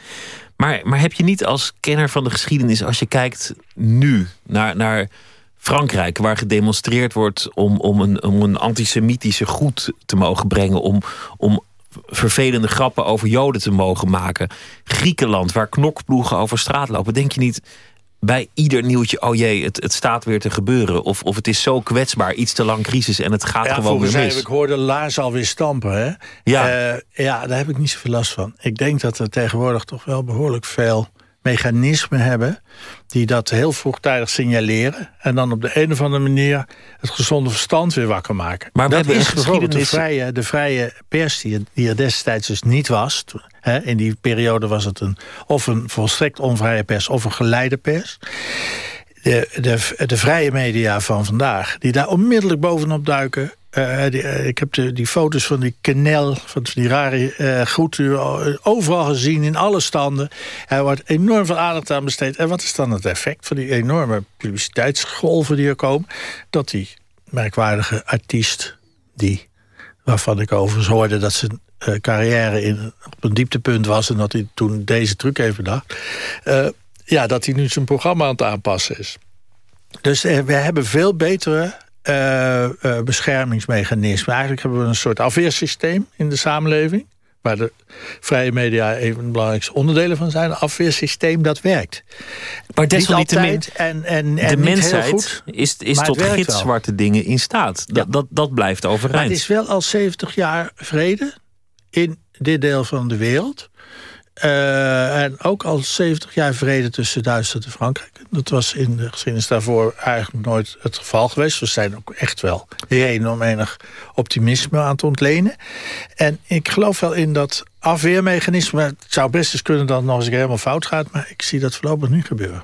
Maar, maar heb je niet als kenner van de geschiedenis... als je kijkt nu naar, naar Frankrijk... waar gedemonstreerd wordt om, om, een, om een antisemitische goed te mogen brengen... om, om vervelende grappen over Joden te mogen maken. Griekenland, waar knokploegen over straat lopen. Denk je niet bij ieder nieuwtje, oh jee, het, het staat weer te gebeuren. Of, of het is zo kwetsbaar, iets te lang crisis en het gaat gewoon weer mis. ik hoorde Laars alweer stampen. Hè? Ja. Uh, ja, daar heb ik niet zoveel last van. Ik denk dat er tegenwoordig toch wel behoorlijk veel mechanismen hebben... die dat heel vroegtijdig signaleren... en dan op de een of andere manier het gezonde verstand weer wakker maken. Maar dat is bijvoorbeeld de vrije, de vrije pers die, die er destijds dus niet was. Hè, in die periode was het een, of een volstrekt onvrije pers of een geleide pers de, de, de vrije media van vandaag... die daar onmiddellijk bovenop duiken... Die, uh, ik heb de, die foto's van die kanel, van die rare uh, goed overal gezien, in alle standen. Er wordt enorm veel aandacht aan besteed. En wat is dan het effect van die enorme publiciteitsgolven die er komen? Dat die merkwaardige artiest, die, waarvan ik overigens hoorde dat zijn carrière in, op een dieptepunt was... en dat hij toen deze truc heeft bedacht ja, dat hij nu zijn programma aan het aanpassen is. Dus eh, we hebben veel betere uh, uh, beschermingsmechanismen. Eigenlijk hebben we een soort afweersysteem in de samenleving. Waar de vrije media een van de belangrijkste onderdelen van zijn. Een afweersysteem dat werkt. Maar desalniettemin, en, en, en de mensheid goed, is, is tot gitzwarte dingen in staat. Dat, dat, dat blijft overeind. Maar het is wel al 70 jaar vrede in dit deel van de wereld. Uh, en ook al 70 jaar vrede tussen Duitsland en Frankrijk. Dat was in de geschiedenis daarvoor eigenlijk nooit het geval geweest. We zijn ook echt wel reden om enig optimisme aan te ontlenen. En ik geloof wel in dat afweermechanisme. Het zou best eens kunnen dat het nog eens helemaal fout gaat. Maar ik zie dat voorlopig niet gebeuren.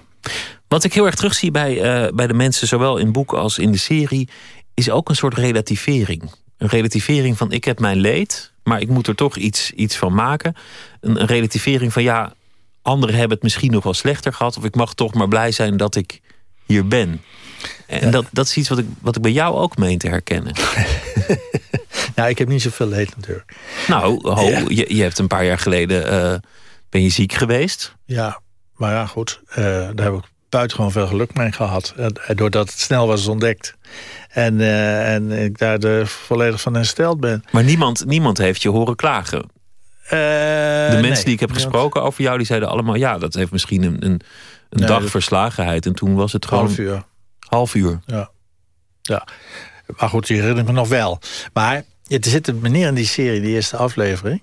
Wat ik heel erg terugzie bij, uh, bij de mensen, zowel in boeken als in de serie, is ook een soort relativering. Een relativering van ik heb mijn leed, maar ik moet er toch iets, iets van maken. Een, een relativering van ja, anderen hebben het misschien nog wel slechter gehad. Of ik mag toch maar blij zijn dat ik hier ben. En dat, dat is iets wat ik, wat ik bij jou ook meen te herkennen. nou, ik heb niet zoveel leed natuurlijk. Nou, ho, je, je hebt een paar jaar geleden... Uh, ben je ziek geweest? Ja, maar ja, goed. Uh, daar heb ik buitengewoon veel geluk mee gehad. doordat het snel was ontdekt. En, uh, en ik daar de volledig van hersteld ben. Maar niemand, niemand heeft je horen klagen? de mensen die ik heb gesproken over jou, die zeiden allemaal... ja, dat heeft misschien een, een, een dag verslagenheid. En toen was het gewoon... Half uur. Half uur. Ja. ja. Maar goed, die herinner ik me nog wel. Maar er zit een meneer in die serie, die eerste aflevering...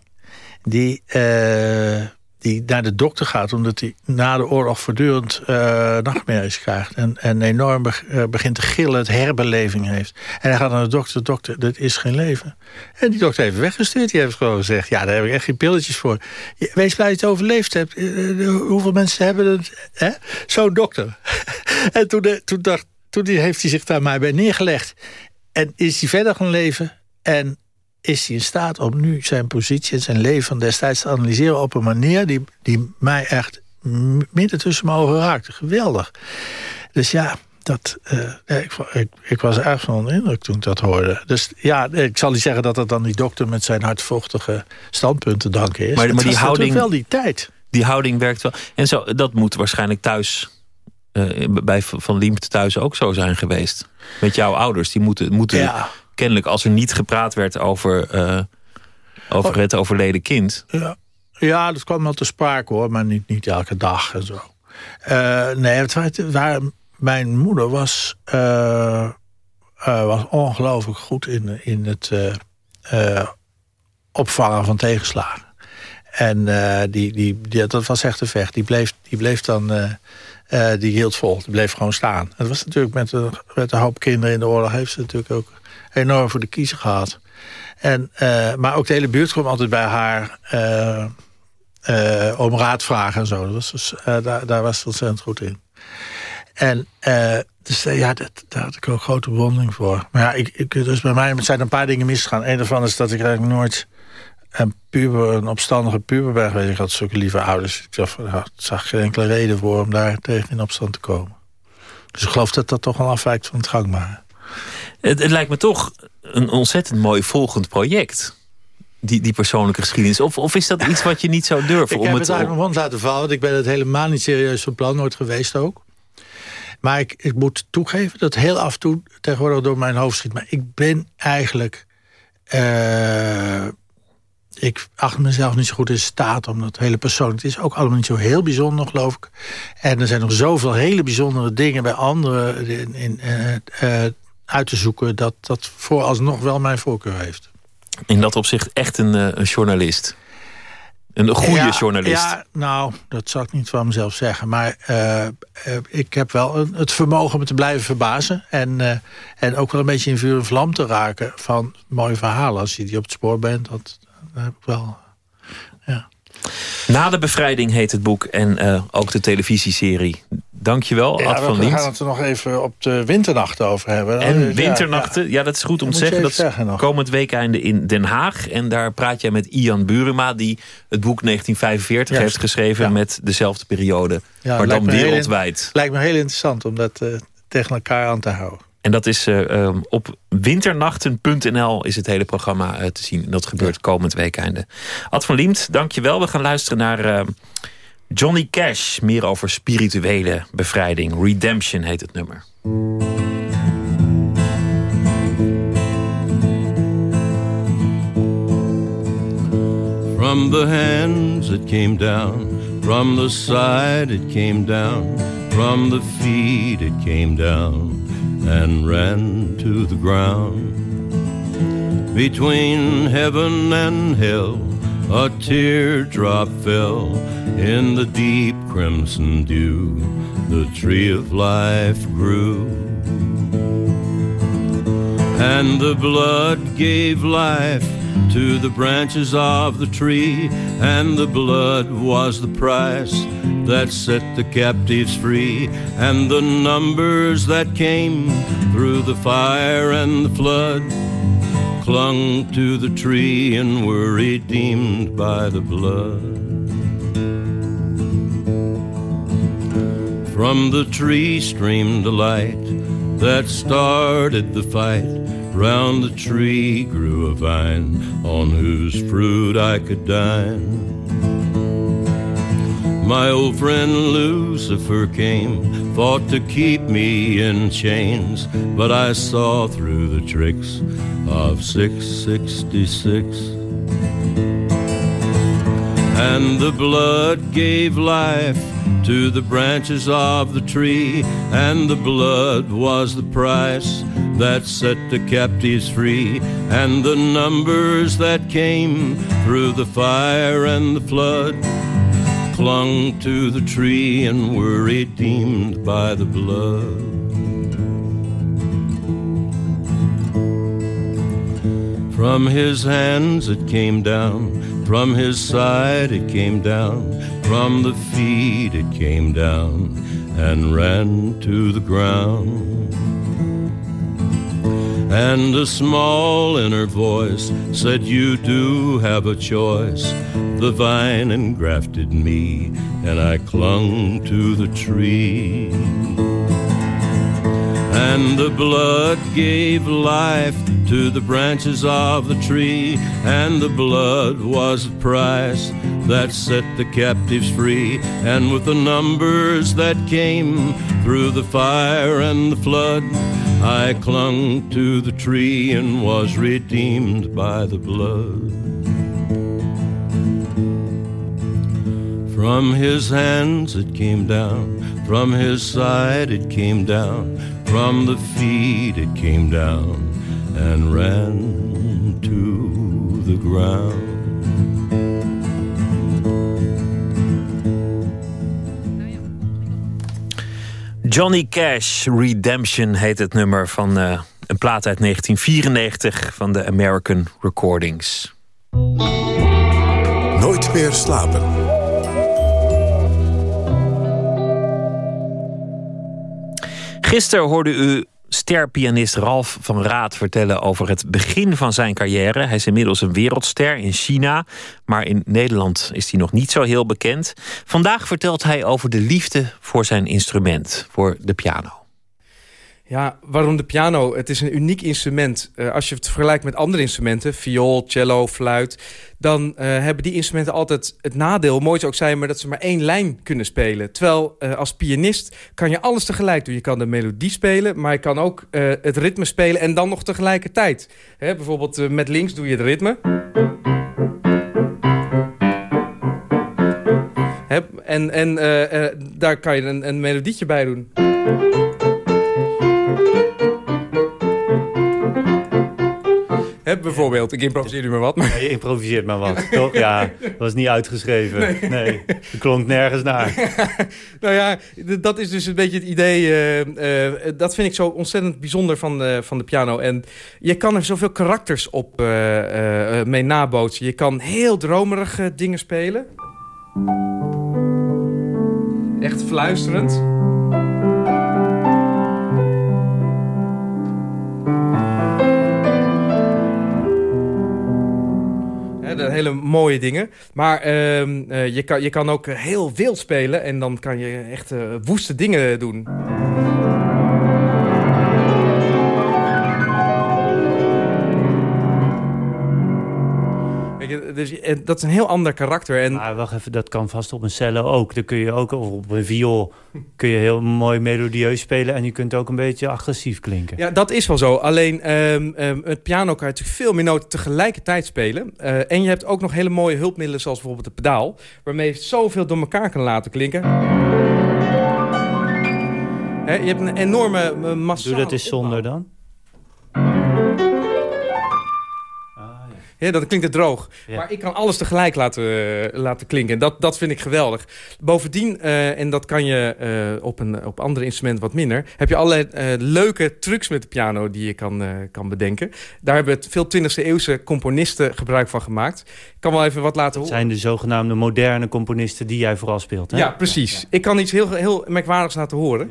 die, uh, die naar de dokter gaat... omdat hij na de oorlog voortdurend uh, nachtmerries krijgt... en, en enorm uh, begint te gillen, het herbeleving heeft. En hij gaat naar de dokter, dokter, dit is geen leven. En die dokter heeft weggestuurd. Die heeft gewoon gezegd, ja, daar heb ik echt geen pilletjes voor. Wees blij dat je het overleefd hebt. hoeveel mensen hebben het? Zo'n dokter. en toen, toen dacht toen heeft hij zich daar maar bij neergelegd. En is hij verder gaan leven. En is hij in staat om nu zijn positie en zijn leven van destijds te analyseren... op een manier die, die mij echt midden tussen mijn ogen raakte. Geweldig. Dus ja, dat, uh, ik, ik, ik, was erg van onder indruk toen ik dat hoorde. Dus ja, ik zal niet zeggen dat het dan die dokter... met zijn hardvochtige standpunten danken is. Maar, maar die houding, wel die tijd. Die houding werkt wel. En zo, dat moet waarschijnlijk thuis uh, bij Van Liemt thuis ook zo zijn geweest. Met jouw ouders. Die moeten, moeten kennelijk, als er niet gepraat werd over, uh, over oh. het overleden kind. Ja. ja, dat kwam wel te sprake hoor, maar niet, niet elke dag en zo. Uh, nee, het, waar, mijn moeder was, was ongelooflijk goed in, in het opvangen van tegenslagen. En die, die, die, dat was echt een vecht. Die bleef, die bleef dan uh, die hield vol. Die bleef gewoon staan. Het was natuurlijk met met een hoop kinderen in de oorlog... heeft ze natuurlijk ook enorm voor de kiezer gehad. En, uh, maar ook de hele buurt kwam altijd bij haar... Uh, om raad vragen en zo. Dat was dus, daar, daar was ze ontzettend goed in. En dus ja, dat, daar had ik ook grote bewondering voor. Maar ja, ik, ik, dus bij mij zijn een paar dingen misgegaan. Een daarvan is dat ik eigenlijk nooit een puber, een opstandige puber ben geweest. Ik had zulke lieve ouders. Ik zag, ik zag geen enkele reden voor om daar tegen in opstand te komen. Dus ik geloof dat dat toch wel afwijkt van het gangbare. Het, het lijkt me toch een ontzettend mooi volgend project die, die persoonlijke geschiedenis? Of, of is dat iets wat je niet zou durven? ik om heb het, het uit mijn mond laten vallen. Want ik ben het helemaal niet serieus van plan nooit geweest ook. Maar ik, ik moet toegeven dat heel af en toe tegenwoordig door mijn hoofd schiet. Maar ik ben eigenlijk... Uh, ik acht mezelf niet zo goed in staat om dat hele persoonlijk... het is ook allemaal niet zo heel bijzonder, geloof ik. En er zijn nog zoveel hele bijzondere dingen bij anderen in, in uh, uh, uit te zoeken... dat dat vooralsnog wel mijn voorkeur heeft. In dat opzicht echt een, een journalist? Een goede journalist? Ja, nou, dat zou ik niet van mezelf zeggen. Maar ik heb wel het vermogen om te blijven verbazen. En, en ook wel een beetje in vuur en vlam te raken van mooie verhalen. Als je die op het spoor bent, dat, heb ik wel... Ja. Na de bevrijding heet het boek en uh, ook de televisieserie. Dankjewel, ja, Ad van We gaan het er nog even op de winternachten over hebben. En winternachten, ja, ja. dat is goed om te zeggen. Dat is komend weekende in Den Haag. En daar praat jij met Ian Buruma... die het boek 1945 heeft geschreven met dezelfde periode. maar dan wereldwijd. lijkt me heel interessant om dat uh, tegen elkaar aan te houden. En dat is uh, um, op winternachten.nl is het hele programma uh, te zien. En dat gebeurt komend weekende. Ad van Liemt, dankjewel. We gaan luisteren naar uh, Johnny Cash. Meer over spirituele bevrijding. Redemption heet het nummer. From the hands it came down. From the side it came down. From the feet it came down. and ran to the ground. Between heaven and hell, a teardrop fell in the deep crimson dew. The tree of life grew. And the blood gave life to the branches of the tree, and the blood was the price that set the captives free, and the numbers that came through the fire and the flood clung to the tree and were redeemed by the blood. From the tree streamed a light that started the fight. Round the tree grew a vine on whose fruit I could dine. My old friend Lucifer came, thought to keep me in chains, but I saw through the tricks of 666. And the blood gave life to the branches of the tree, and the blood was the price that set the captives free, and the numbers that came through the fire and the flood clung to the tree and were redeemed by the blood. From his hands it came down, from his side it came down, from the feet it came down and ran to the ground. And a small inner voice said, You do have a choice. The vine engrafted me, and I clung to the tree. And the blood gave life to the branches of the tree, and the blood was the price that set the captives free. And with the numbers that came through the fire and the flood, I clung to the tree and was redeemed by the blood. From his hands it came down, from his side it came down, from the feet it came down and ran to the ground. Johnny Cash, Redemption heet het nummer van uh, een plaat uit 1994 van de American Recordings. Nooit meer slapen. Gisteren hoorde u sterpianist Ralf van Raad vertellen over het begin van zijn carrière. Hij is inmiddels een wereldster in China, maar in Nederland is hij nog niet zo heel bekend. Vandaag vertelt hij over de liefde voor zijn instrument, voor de piano. Ja, waarom de piano? Het is een uniek instrument. Uh, als je het vergelijkt met andere instrumenten, viool, cello, fluit... dan uh, hebben die instrumenten altijd het nadeel, mooi zou ook zijn... maar dat ze maar één lijn kunnen spelen. Terwijl uh, als pianist kan je alles tegelijk doen. Je kan de melodie spelen, maar je kan ook het ritme spelen... en dan nog tegelijkertijd. Hè, bijvoorbeeld met links doe je het ritme... Hè, en en daar kan je een, een melodietje bij doen. He, bijvoorbeeld, ik improviseer nu maar wat. Maar... Ja, je improviseert maar wat, toch? Ja, dat was niet uitgeschreven. Nee, nee het klonk nergens naar. nou ja, dat is dus een beetje het idee. Uh, uh, dat vind ik zo ontzettend bijzonder van, uh, van de piano. En je kan er zoveel karakters op mee nabootsen. Je kan heel dromerige dingen spelen. Echt fluisterend. Hele mooie dingen. Maar uh, je, kan, je kan ook heel wild spelen en dan kan je echt uh, woeste dingen doen. Dus eh, dat is een heel ander karakter. En... Maar wacht even, dat kan vast op een cello ook. Dan kun je ook, of op een viool, kun je heel mooi melodieus spelen... en je kunt ook een beetje agressief klinken. Ja, dat is wel zo. Alleen um, um, het piano kan je natuurlijk veel meer noten tegelijkertijd spelen. Uh, en je hebt ook nog hele mooie hulpmiddelen zoals bijvoorbeeld de pedaal... waarmee je zoveel door elkaar kan laten klinken. He, je hebt een enorme uh, massale Doe dat eens zonder dan. Ja, dan klinkt het droog. Maar ik kan alles tegelijk laten, uh, laten klinken. En dat, dat vind ik geweldig. Bovendien, uh, en dat kan je uh, op, een, op andere instrumenten wat minder... heb je allerlei leuke trucs met de piano die je kan, kan bedenken. Daar hebben veel 20e eeuwse componisten gebruik van gemaakt. Ik kan wel even wat laten horen. Zijn de zogenaamde moderne componisten die jij vooral speelt, hè? Ja, precies. Ik kan iets heel, heel merkwaardigs laten horen.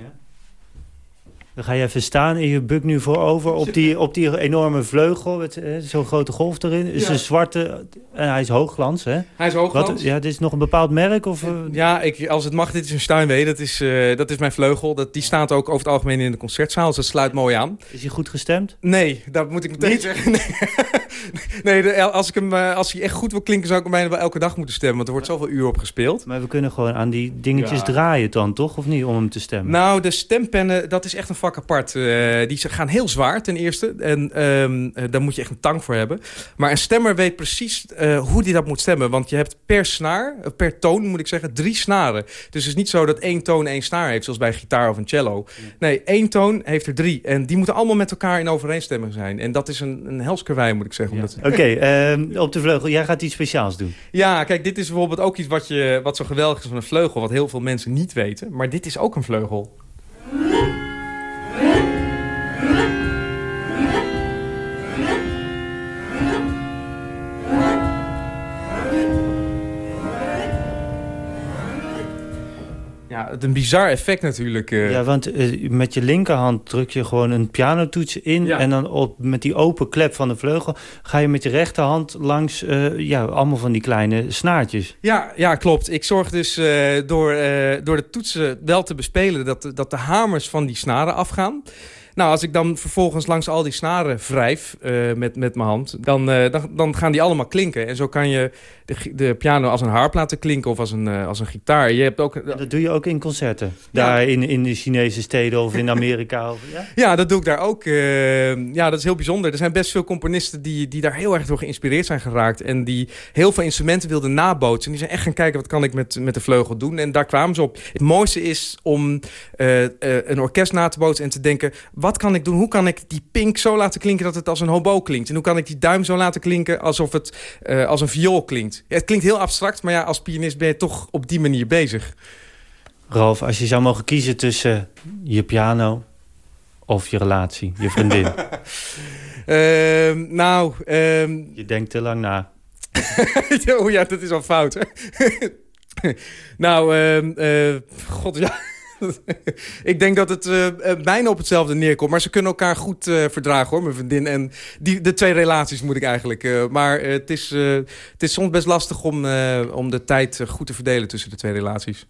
Dan ga je even staan en je bukt nu voorover op die, op die enorme vleugel. Met eh, zo'n grote golf erin. Het is een zwarte... En hij is hoogglans, hè? Hij is hoogglans. Wat, ja, dit is nog een bepaald merk? Of, uh... Ja, ik, als het mag, dit is een Steinway. Dat is, uh, dat is mijn vleugel. Dat, die staat ook over het algemeen in de concertzaal. Dus dat sluit mooi aan. Is hij goed gestemd? Nee, dat moet ik meteen Niet? zeggen. Nee, nee als, ik hem, als hij echt goed wil klinken... zou ik hem bijna wel elke dag moeten stemmen. Want er wordt zoveel uur op gespeeld. Maar we kunnen gewoon aan die dingetjes ja. draaien dan, toch? Of niet, om hem te stemmen? Nou, de stempennen, dat is echt een vak apart. Uh, die gaan heel zwaar ten eerste. En um, daar moet je echt een tang voor hebben. Maar een stemmer weet precies uh, hoe die dat moet stemmen. Want je hebt per snaar, per toon moet ik zeggen, drie snaren. Dus het is niet zo dat één toon één snaar heeft, zoals bij een gitaar of een cello. Nee, één toon heeft er drie. En die moeten allemaal met elkaar in overeenstemming zijn. En dat is een, een helskerwij, moet ik zeggen. Ja. Oké, okay, ehm, op de vleugel. Jij gaat iets speciaals doen. Ja, kijk, dit is bijvoorbeeld ook iets wat, je, wat zo geweldig is van een vleugel. Wat heel veel mensen niet weten. Maar dit is ook een vleugel. Ja, het een bizar effect natuurlijk. Uh. Ja, want uh, met je linkerhand druk je gewoon een pianotoets in... Ja. en dan op, met die open klep van de vleugel... ga je met je rechterhand langs uh, ja, allemaal van die kleine snaartjes. Ja, ja klopt. Ik zorg dus door, door de toetsen wel te bespelen... Dat, dat de hamers van die snaren afgaan... Nou, als ik dan vervolgens langs al die snaren wrijf uh, met, met mijn hand... Dan, uh, dan, dan gaan die allemaal klinken. En zo kan je de, de piano als een harp laten klinken of als een, uh, als een gitaar. Je hebt ook, dat doe je ook in concerten? Daar in, in de Chinese steden of in Amerika? Of, ja? ja, dat doe ik daar ook. ja, dat is heel bijzonder. Er zijn best veel componisten die, die daar heel erg door geïnspireerd zijn geraakt. En die heel veel instrumenten wilden nabootsen. En die zijn echt gaan kijken, wat kan ik met, met de vleugel doen? En daar kwamen ze op. Het mooiste is om een orkest na te bootsen en te denken wat kan ik doen? Hoe kan ik die pink zo laten klinken dat het als een hobo klinkt? En hoe kan ik die duim zo laten klinken alsof het uh, als een viool klinkt? Ja, het klinkt heel abstract, maar ja, als pianist ben je toch op die manier bezig. Ralf, als je zou mogen kiezen tussen je piano of je relatie, je vriendin? uh, nou... Uh... Je denkt te lang na. oh ja, dat is al fout. nou, uh, god ja... ik denk dat het uh, bijna op hetzelfde neerkomt. Maar ze kunnen elkaar goed uh, verdragen, hoor, mijn vriendin. En die, de twee relaties moet ik eigenlijk. Maar het, is, het is soms best lastig om, om de tijd goed te verdelen tussen de twee relaties.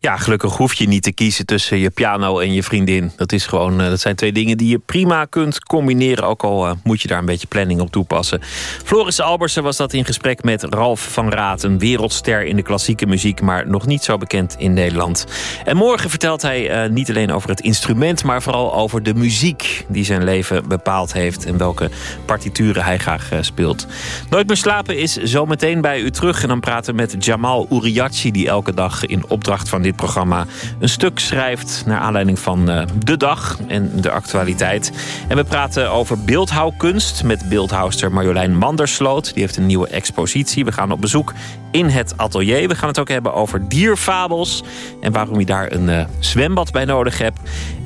Ja, gelukkig hoef je niet te kiezen tussen je piano en je vriendin. Dat, is gewoon, dat zijn twee dingen die je prima kunt combineren. Ook al uh, moet je daar een beetje planning op toepassen. Floris Albersen was dat in gesprek met Ralf van Raat. Een wereldster in de klassieke muziek, maar nog niet zo bekend in Nederland. En morgen vertelt hij uh, niet alleen over het instrument... maar vooral over de muziek die zijn leven bepaald heeft... en welke partituren hij graag speelt. Nooit meer slapen is zometeen bij u terug. En dan praten we met Jamal Uriachi... die elke dag in opdracht van dit programma een stuk schrijft... naar aanleiding van uh, de dag en de actualiteit. En we praten over beeldhouwkunst met beeldhouster Marjolein Mandersloot. Die heeft een nieuwe expositie. We gaan op bezoek in het atelier. We gaan het ook hebben over dierfabels... en waarom je daar een uh, zwembad bij nodig hebt.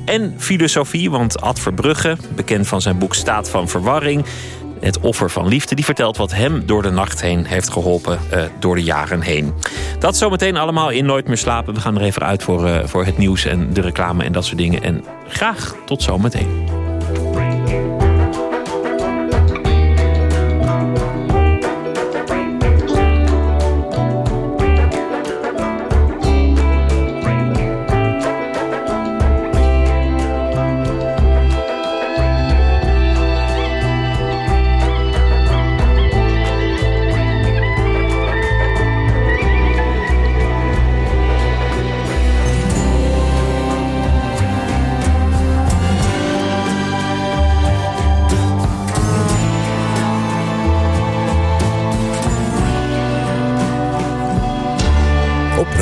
En filosofie, want Ad Verbrugge, bekend van zijn boek Staat van Verwarring het offer van liefde. Die vertelt wat hem door de nacht heen heeft geholpen uh, door de jaren heen. Dat zometeen allemaal in Nooit meer slapen. We gaan er even uit voor, uh, voor het nieuws en de reclame en dat soort dingen. En graag tot zometeen.